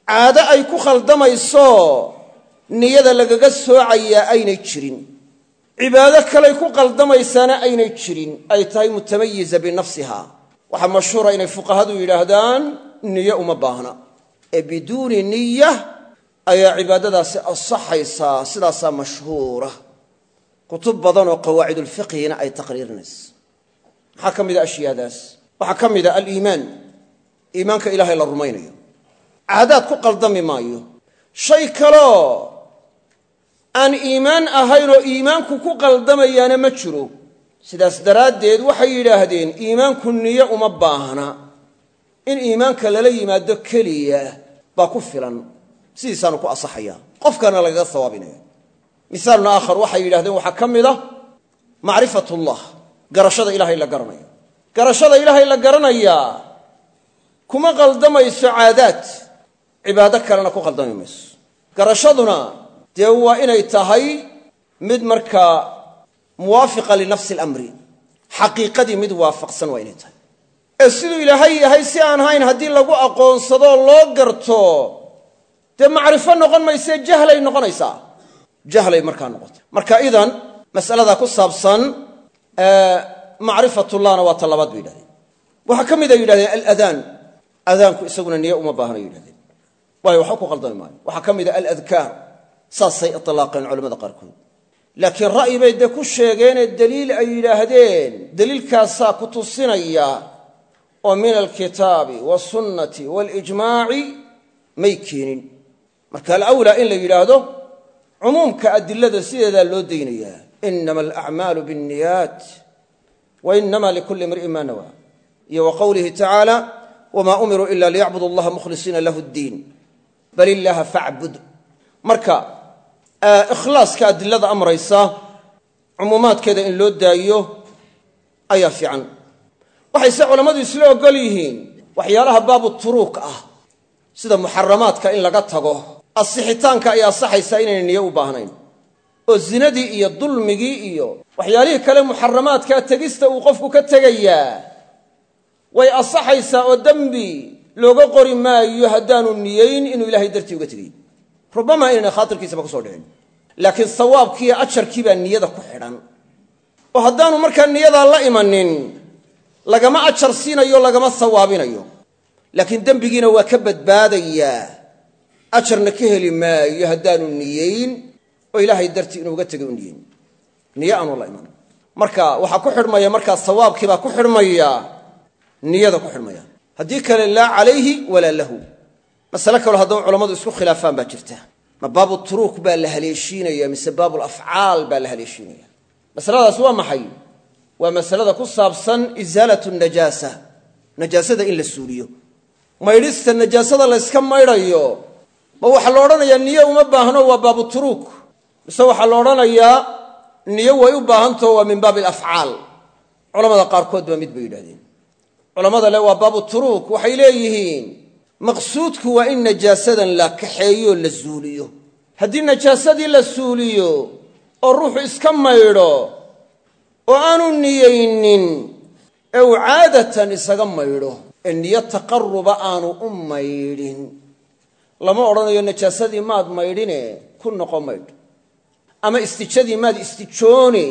Caado ay ku khaldamayso niyada lagaga soocayaa aynay jirin. Cibaado kaley ku qaldamaysaana aynay jirin. Ay tahay mutamayiza binafsiha waxaa mashhuura inay fuqahadu yidhaahdaan niyo uma baahna. Ee biduuni niya ayaa cibaadadaasi asaxaysaa sidaasaa mashhuura. Kutub badan oo qawaacidulfiqhina ay taqriirinaysa. Maxaa ka mida ashyaadaas waxaa ka mida aliimaan. Iimaanka ilaahay la rumaynayo. Caadaad ku qaldami maayo. Shay kaloo aan iimaan ahayn oo iimaanku ku qaldamayaana ma jiro. Sidaas daraaddeed waxay yidhaahdeen iimaanku niyo uma baahna. In iimaanka lala yimaado keliya baa ku filan sidiisaanu ku asaxaya qofkana lagaga sawaabinaya. Misaalun aakhar waxay yidhahdeen waxaa ka mid a macrifat ullah garashada ilaahay la garanayo garashada ilaahay la garanayaa kuma qaldamayso caadaad. Cibaado kalena ku qaldami mayso. Garashaduna dee waa inay tahay mid markaa muwaafiqa linafsi alamri xaqiiqadii mid waafaqsan waa inay tahay. Ee siduu ilaahay yahay si aan hayn haddii lagu aqoonsadoo loo garto dee macrifo noqon maysee jahlay noqonaysaa? Jahlay markaa noqota marka idan masalada ku saabsan macrifatullahna waa ta labaad bay yidhahdeen. Waxaa ka mid a yidhahdeen aladaan. Adaanku isaguna niyo uma baahna yidhahdeen. Waayo waxba ku qaldami maayo. Waxaa ka mid a aladkaar saasay itlaaqeen culamada qaarkood. Laakiin ra'yi bay dee ku sheegeenee deliil ay yidhaahdeen. Deliilkaasaa ku tusinaya oo min alkitaabi wasunnati waalijmaaci may keenin marka alawlaa in la yidhaahdo cumuumka adilada sideedaa loo daynayaa. Inama alacmaalu wa inama likulli imri'in ma nawaa iyo wa qowlihi tacaala wma umiruu ila liyacbudu allaha mukhlisiina lahu ddiin bal illaaha facbud marka ikhlaaska adilada amraysa cumuumaadkeeda in loo daayo ayaa fiican. Waxayse culammadu isla ogol yihiin waxyaalaha baabu turuuk ah sida muxaramaadka in laga tago asixitaanka ay asaxaysaa inayna niyo u baahnayn. Oo zinadii iyo dulmigii iyo waxyaalihii kale muxaramaadkaa tegista uu qofku ka tegayaa way asaxaysaa oo dembi looga qori maayo haddaanu niyeyn inuu ilaahay dartii uga tegay. Rubamaa inayna khaatirkiisaba ku soo dhicin. Laakiin sawaabkiiyo ajarkii baa niyada ku xidhan. Oo haddaanu markaa niyadaa la imanin lagama ajar siinayo lagama sawaabinayo. Laakiin dembigiina waa ka badbaadayaa ajarna ka heli maayo haddaanu niyeyn oo ilaahay dartii inuu uga tegay u niyeyn niye aanu la imanin marka waxaa ku xidhmaya markaa sawaabkiibaa ku xidhmaya niyada ku xidhmaya. Haddii kale laa calayhi walaa lahu. Masale kaloo haddaba culammadu isku khilaafaan baa jirta. Ma baabu turuuk baa la haleeshiinaya mise baabulafcaal baa la haleeshiinaya? Masaladaas waa maxay? Waa masalada ku saabsan isaalatu najaasa. Najaasada in la suuliyo. Maydhista najaasada layska maydhayo ma waxaa la odhanayaa niyo uma baahno waa baabu turuuk. Mise waxaa la odhanayaa niyo way u baahantaho waa min baabi alafcaal. Culamada qaarkood baa mid bay yidhahdeen culamada le waa baabu turuuk waxay leeyihiin maqsuudku waa in najaasadan la kaxeeyo la suuliyo. Haddii najaasadii la suuliyo oo ruuxu iska maydho oo aanu niyeynin ee uu caadatan isaga maydho ee niyo taqaruba aanu u maydhin lama odhanayo najaasadii maad maydhine ku noqo maydh. Ama istijadii maad istijoone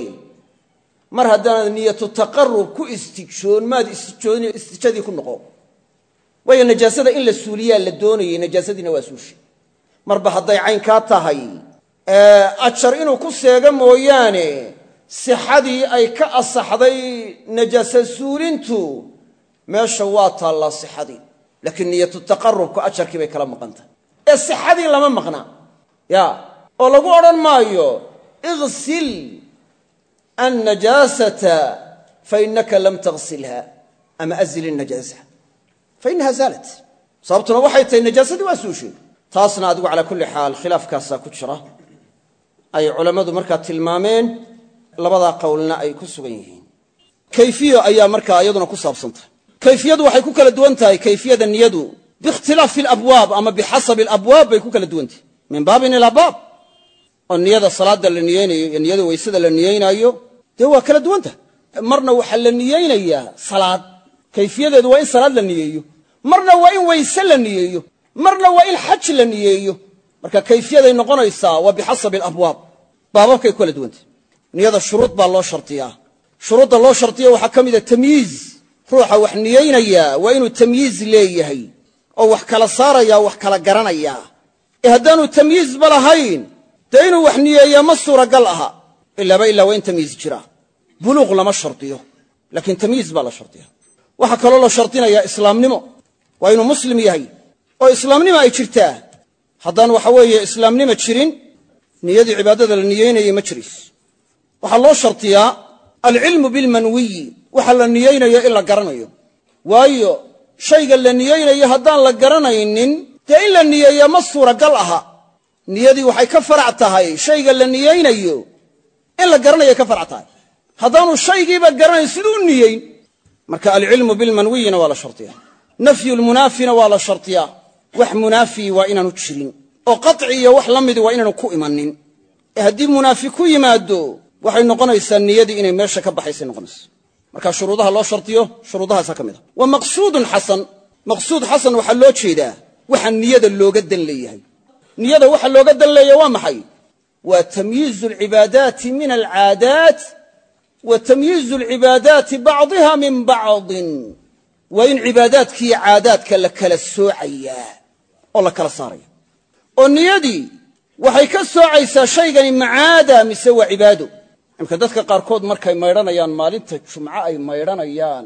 mar haddaanaad niyatu taqarub ku istijoon maad istijooni istijadii ku noqo. Waayo najaasada in la suuliyaa la doonayay najaasadiina waa suushay marba hadday caynkaa tahay ajar inuu ku seego mooyaane sixadii ay ka asaxday najaasa suulintu meesha waa taallaa sixadii. Laakiin niyatu taqarubku ajarkii bay kala maqan tahay ee lama maqna. Ya oo lagu odhan maayo igsil annajaasata fainaka lam tagsilha ama azil innajaasa fainaha zaalat sababtuna waxay tahay najaasadii waa suushay taasna adigu calaa kulli xaal khilaafkaasaa ku jira. Ay culammadu markaa tilmaameen labadaa qowlna ay ku sugan yihiin. Kayfiya ayaa markaa iyaduna ku saabsantahay kayfiyadu waxay ku kala duwan tahay kayfiyada niyadu biikhtilaafi alabwaab ama bixasabi alabwaab bay ku kala duwan tahay min baabin ila baab oo niyada salaada la niyeynayo iyo niyada weysada la niyeynaayo dee waa kala duwan tahay marna waxaa la niyeynayaa salaad kayfiyadeedu waa in salaad la niyeeyo marna waa in weyse la niyeeyo marna waa in xaj la niyeeyo marka kayfiyaday noqonaysaa waa bixasabi alabwaab baababkay ku kala duwantah niyada shuruud baa loo shardiyaa shuruudda loo shardiya waxaa ka mida tamyiiz ruuxa wax niyeynayaa waa inuu tamyiiz leeyahay oo wax kala saarayaa wax kala garanayaa ee haddaanu tamyiizba lahayn dee inuu wax niyeeyaa ma suuragal aha. Ilaaba ilaa waa in tamyiiz jiraa buluuq lama shardiyo laakiin tamyiiz baa la shardiya waxaa kaloo la shardinayaa islaamnimo. Waa inuu muslim yahay. Oo islaamnimo ay jirtaa. Haddaan waxa weeye islaamnimo jirin niyadii cibaadada la niyeynayay ma jiris. Waxaa loo shardiyaa alcilmu bilmanwiyi. Waxa la niyeynayo in la garanayo. Waayo shayga la niyeynayo haddaan la garanaynin dee in la niyeeya ma suuragal aha. Niyadii waxay ka farac tahay shayga la niyeynayo in la garanayay ka farac tahay. Haddaanu shaygiiba garanayn siduu u niyeyn marka alcilmu bilmanwiyina waa la shardiya nafyu lmunaafina waa la shardiyaa wax munaafi waa inaanu jirin. Oo qaci iyo wax la midi waa inaanu ku imanin ee haddii munaafi ku yimaado waxay noqonaysaa niyadii inay meesha ka baxaysay noqonaysa marka shuruudaha loo shardiyo shuruudahaasa ka mid a wa maqsuudun xasan. Maqsuud xasan waxaa loo jeedaa waxa niyada looga dan leeyahay niyada waxa looga dan leeyahay waa maxay? Waa tamyiizu alcibaadaati min alcaadaat wa tamyiizu alcibaadaati bacdiha min bacdin. Waa in cibaadaadkiiyo caadaadka la kala soocayaa oo la kala saaraya oo niyadii waxay ka soocaysaa shaygani macaada mise waa cibaado imka dadka qaarkood markay maydhanayaan maalinta jumco ay maydhanayaan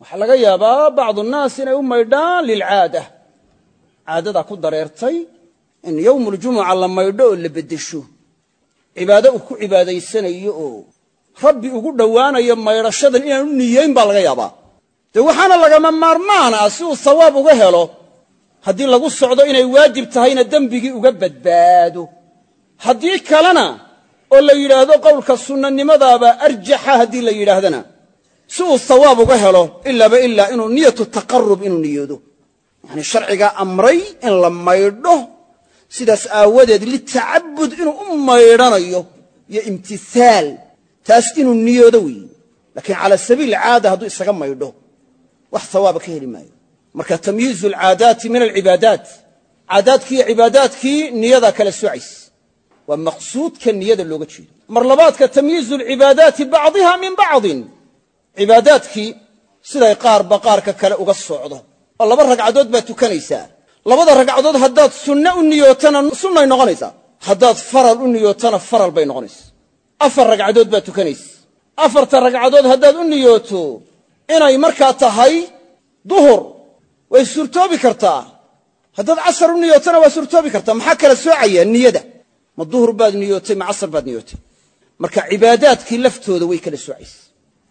waxaa laga yaabaa bacdu nnaas inay u maydhaan lilcaada. Caadadaa ku dareertay in yowmuljumuca la maydho oo la beddesho. Cibaado uu ku cibaadaysanayo oo rabbi ugu dhowaanayo maydhashadan inaan u niyeyn baa laga yaabaa. Dee waxaana lagama maarmaan ah si uu sawaab uga helo. Haddii lagu socdo inay waajib tahayna dembigii uga badbaado. Haddii kalena oo la yidhaahdo qowlka sunnanimadaaba arjaxa haddii la yidhaahdana. Si uu sawaab uga helo ilaaba ilaa inuu niyatu taqarub inuu niyoodo. Yacanii sharcigaa amray in la maydho sidaas aawadeed litacabud inuu u maydhanayo iyo imtihaal taas inuu niyoodo weeye laakiin cala sabiil caada hadduu isaga maydho wax sawaaba ka heli maayo. Marka tamyiizu alcaadaati min alcibaadaat. Caadaadkii iyo cibaadaadkii niyadaa kala soocaysa waa maqsuudka niyada looga jeedo. Mar labaadka tamyiizu alcibaadaati bacdiha min bacdin. Cibaadaadkii siday qaarba qaarka kale uga socdo. Oo laba ragcadood baad tukanaysaa. Labada ragcadood haddaad sunne u niyootana sunnay noqonaysaa. Haddaad faral u niyootana faral bay noqonaysaa. Afar ragcadood baad tukanaysa. Afarta ragcadood haddaad u niyooto inay markaa tahay duhur way suurtoobi kartaa. Haddaad casar u niyootana waa suurtoobi kartaa. Maxaa kala soocaya ma duhur baad niyootay ma casar baad niyootay. Marka cibaadaadkii laftooda way kala soocaysa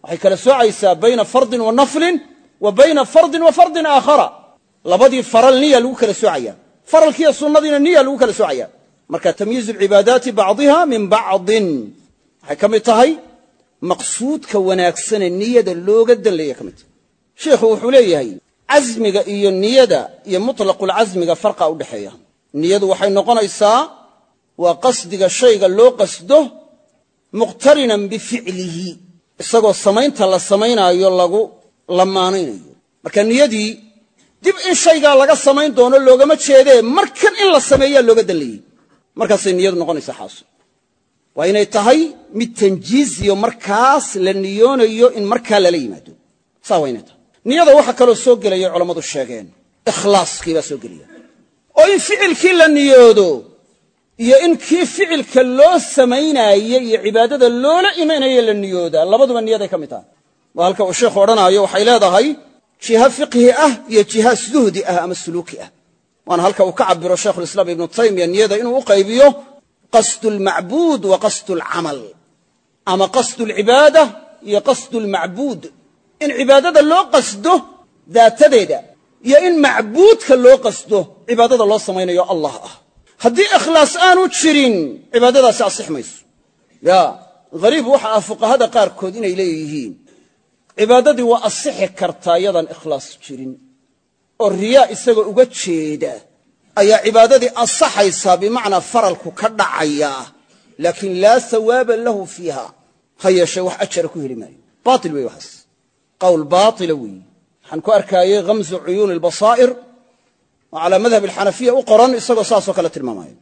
waxay kala soocaysaa bayna fardin wa naflin wa bayna fardin wa fardin aakhara. Labadii faral niya lagu kala soocaya faralkiiyo sunnadiina niya lagu kala soocaya marka tamyiizu alcibaadaati bacdiha min bacdin. Waxay ka mid tahay maqsuudka wanaagsane niyada looga danleeya ka mid tahay. Sheikhu wuxuu leeyahay casmiga iyo niyada iyo mutlaqulcasmiga farqa u dhexeeya. Niyadu waxay noqonaysaa waa qasdiga shayga loo qasdo muqhtarinan bificlihi. Isagoo samaynta la samaynaayo lagu lamaanaynayo. Marka niyadii dib in shaygaa laga samayn doono loogama jeedee markan in la sameeyaa looga danleeyey. Markaasay niyadu noqonaysaa xaaso waa inay tahay mid tanjiiziyo markaas la niyoonayo in markaa lala yimaado. Saa waa inay tahay. Niyada waxaa kaloo soo gelaya culammadu sheegeen. Ikhlaaskii baa soo gelaya oo in ficilkii la niyoodo iyo in kii ficilka loo samaynaayey iyo cibaadada loola imanaye la niyoodaa labaduba niyaday ka mid tahay. Waa halka uu sheekhu odhanaayo waxay leedahay jiha fiqhi ah iyo jiha suhdi ah ama suluuki ah. Waana halka uu ka cabiro sheikhulislaam ibnu taymiya niyada inuu u qaybiyo qasdu lmacbuud wa qasdu lcamal ama qasdu lcibaada iyo qasdu lmacbuud in cibaadada loo qasdo daatadeeda iyo in macbuudka loo qasdo cibaadada loo samaynayo allah ah haddii ikhlaas aanu jirin cibaadadaasi asix mayso. Ya hariib waxa ah fuqahada qaarkood inay leeyihiin. Cibaadadii waa asixi kartaa yadaan ikhlaas jirin. Oo riyaa isagoo uga jeeda ayaa cibaadadii asaxaysaa bimacnaa faralku ka dhacayaa laakiin laa sawaaba lahu fiiha ha yeeshee wax ajara ku heli maayo. Baatil wey waxaas. Albasaa'ir oo calaa madhab alxanafiya u qoran isagoo saasoo kale tilmaamaya.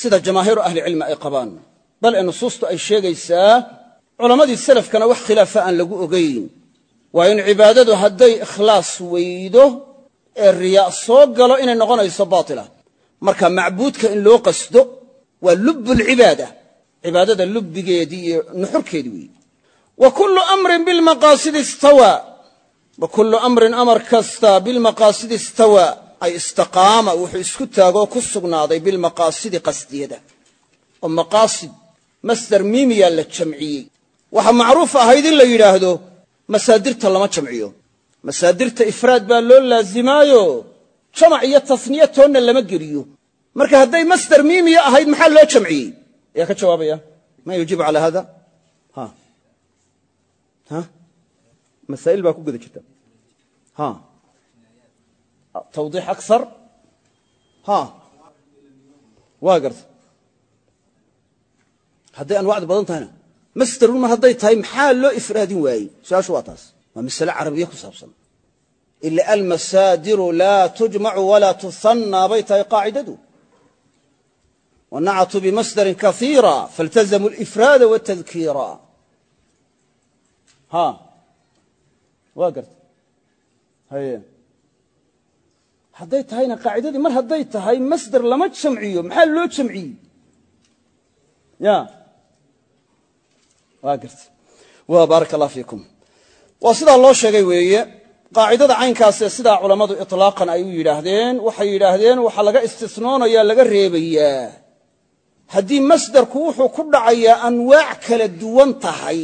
Sida jamaahiiru ahlicilmi ay qabaan. Bal ee nusuustu ay sheegaysaa culammadii salafkana wax khilaafa aan lagu ogayn waa in cibaadadu hadday ikhlaas weydo ee riyaa soo galo inay noqonayso baatila. Marka macbuudka in loo qasdo waa lubbulcibaada cibaadada lubbigeedii iyo nuxurkeedii weeye wa kullu amrin bilmaqaasidi istawaa. Wa kullu amrin amar kasta bilmaqaasidi istawaa ay istaqaama wuxuu isku taagoo ku sugnaaday bilmaqaasidi qasdiyada. oo maqaasid masdar miimiyaa la jamciyey. Waxaa macruuf ahayd in la yidhaahdo masaadirta lama jamciyo. Masaadirta ifraad baa loo laazimaayo. Jamac iyo tasniya toonna lama geliyo. Marka hadday masdar miimiya ahayd maxaa loo jamciyey? Ayaa ka jawaabaya. Ma yujiibu calaa hada? Ha. Ha? Masaa'il baa ku guda jirta tawdiix akar waa garta hadday anwaacda badan tahayna masdarun mar hadday tahay maxaa loo ifraadin waayey su'aashu waa taas waa masale carabiya ku saabsan ila almasaadiru laa tujmacu walaa tuhannaa bay tahay qaacidadu wanactuu bimasdarin kaiira faltazamuu alifraada waltadkiira ha waa garta hadday tahayna qaacidadii mar hadday tahay masder lama jamciyo maxaa loo jamciyey? Ya. Waa garta. Wa baaraka allah fiikum. Waa sidaa loo sheegay weeye qaacidada caynkaasee sidaa culammadu itlaaqan ay u yidhaahdeen waxay yidhaahdeen waxaa laga istisnoonayaa laga reebayaa. Haddii masderku wuxuu ku dhacayaa anwaac kala duwan tahay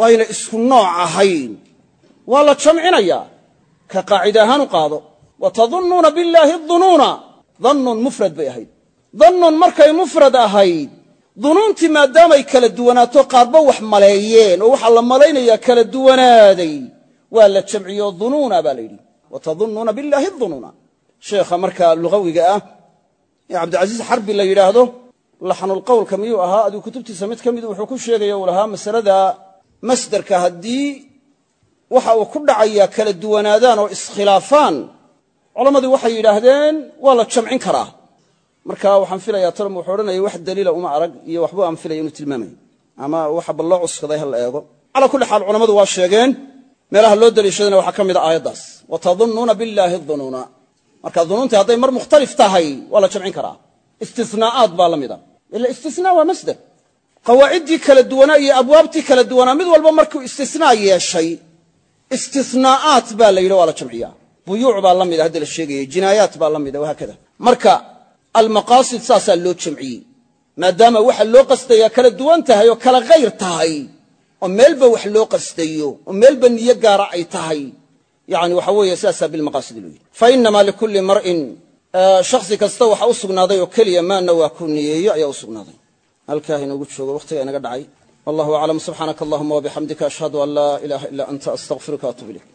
wayna isku nooc ahayn waa la jamcinayaa. Ka qaado wa tadunnuuna billaahi dunuuna dannun mufrad bay ahayd. Dannun markay mufrad ahayd dunuuntii maadaamay kala duwanaato qaarba wax maleeyeen oo waxaa la malaynayaa kala duwanaaday. Waa la jamciyo dunuuna baa la yidhi. Wa tadunnuuna billaahi dunuuna sheekha markaa lugawiga ah ee cabdilcasiis xarbi la yidhaahdo laxnulqowlka miyuu ahaa? Adigu kutubtiisa mid ka mid wuxuu ku sheegaya uu lahaa masalada masderka haddii waxa uu ku dhacayaa kala duwanaadaan oo iskhilaafaan culammadii waxay yidhaahdeen waa la jamcin karaa. Marka waxaan filayaa tolm wuxuu odhanaya wax daliila uma arag iyo waxbuu aan filaya inuu tilmaamay. Ama waxa bal loo cuskaday ha la eego. Calaa kulli xaal culammadu waa sheegeen meelaha loo daliishadana waxaa ka mid a aayaddaas. Wa tadunnuuna billaahi dunuuna. Marka dunuuntii hadday mar mukhtalif tahay waa la jamcin karaa. Istinaa'aat baa la mida ila istinaa waa masder. Qawaaciddii kala duwanaa iyo abwaabtii kala duwanaa mid walba markuu istinaa yeeshay istinaa'aat baa la yidhi waa la jamciyaa buyuuc baa la mida hadda la sheegayay. Jinaayaat baa la mida wahaakada. Marka almaqaasid saasaa loo jamciyey. Maadaama waxa loo qastayaa kala duwan tahay oo kala khayr tahay oo meelba wax loo qastayo oo meelba niyo gaara ay tahay. Yani waxa weeye sidaasaa bilmaqaasidi loo yidhi. Fa inamaa likulli mar'in shakhsi kasta waxa u sugnaaday oo keliya maana waa ku niyeeyo ayaa u sugnaaday. Halkaah inoogu joogo wakhtiga inaga dhacay. Wallahu aclam subxaanaka allahuma wabixamdika ashhadu an laa ilaha ila anta astaqfiruka atub ilayk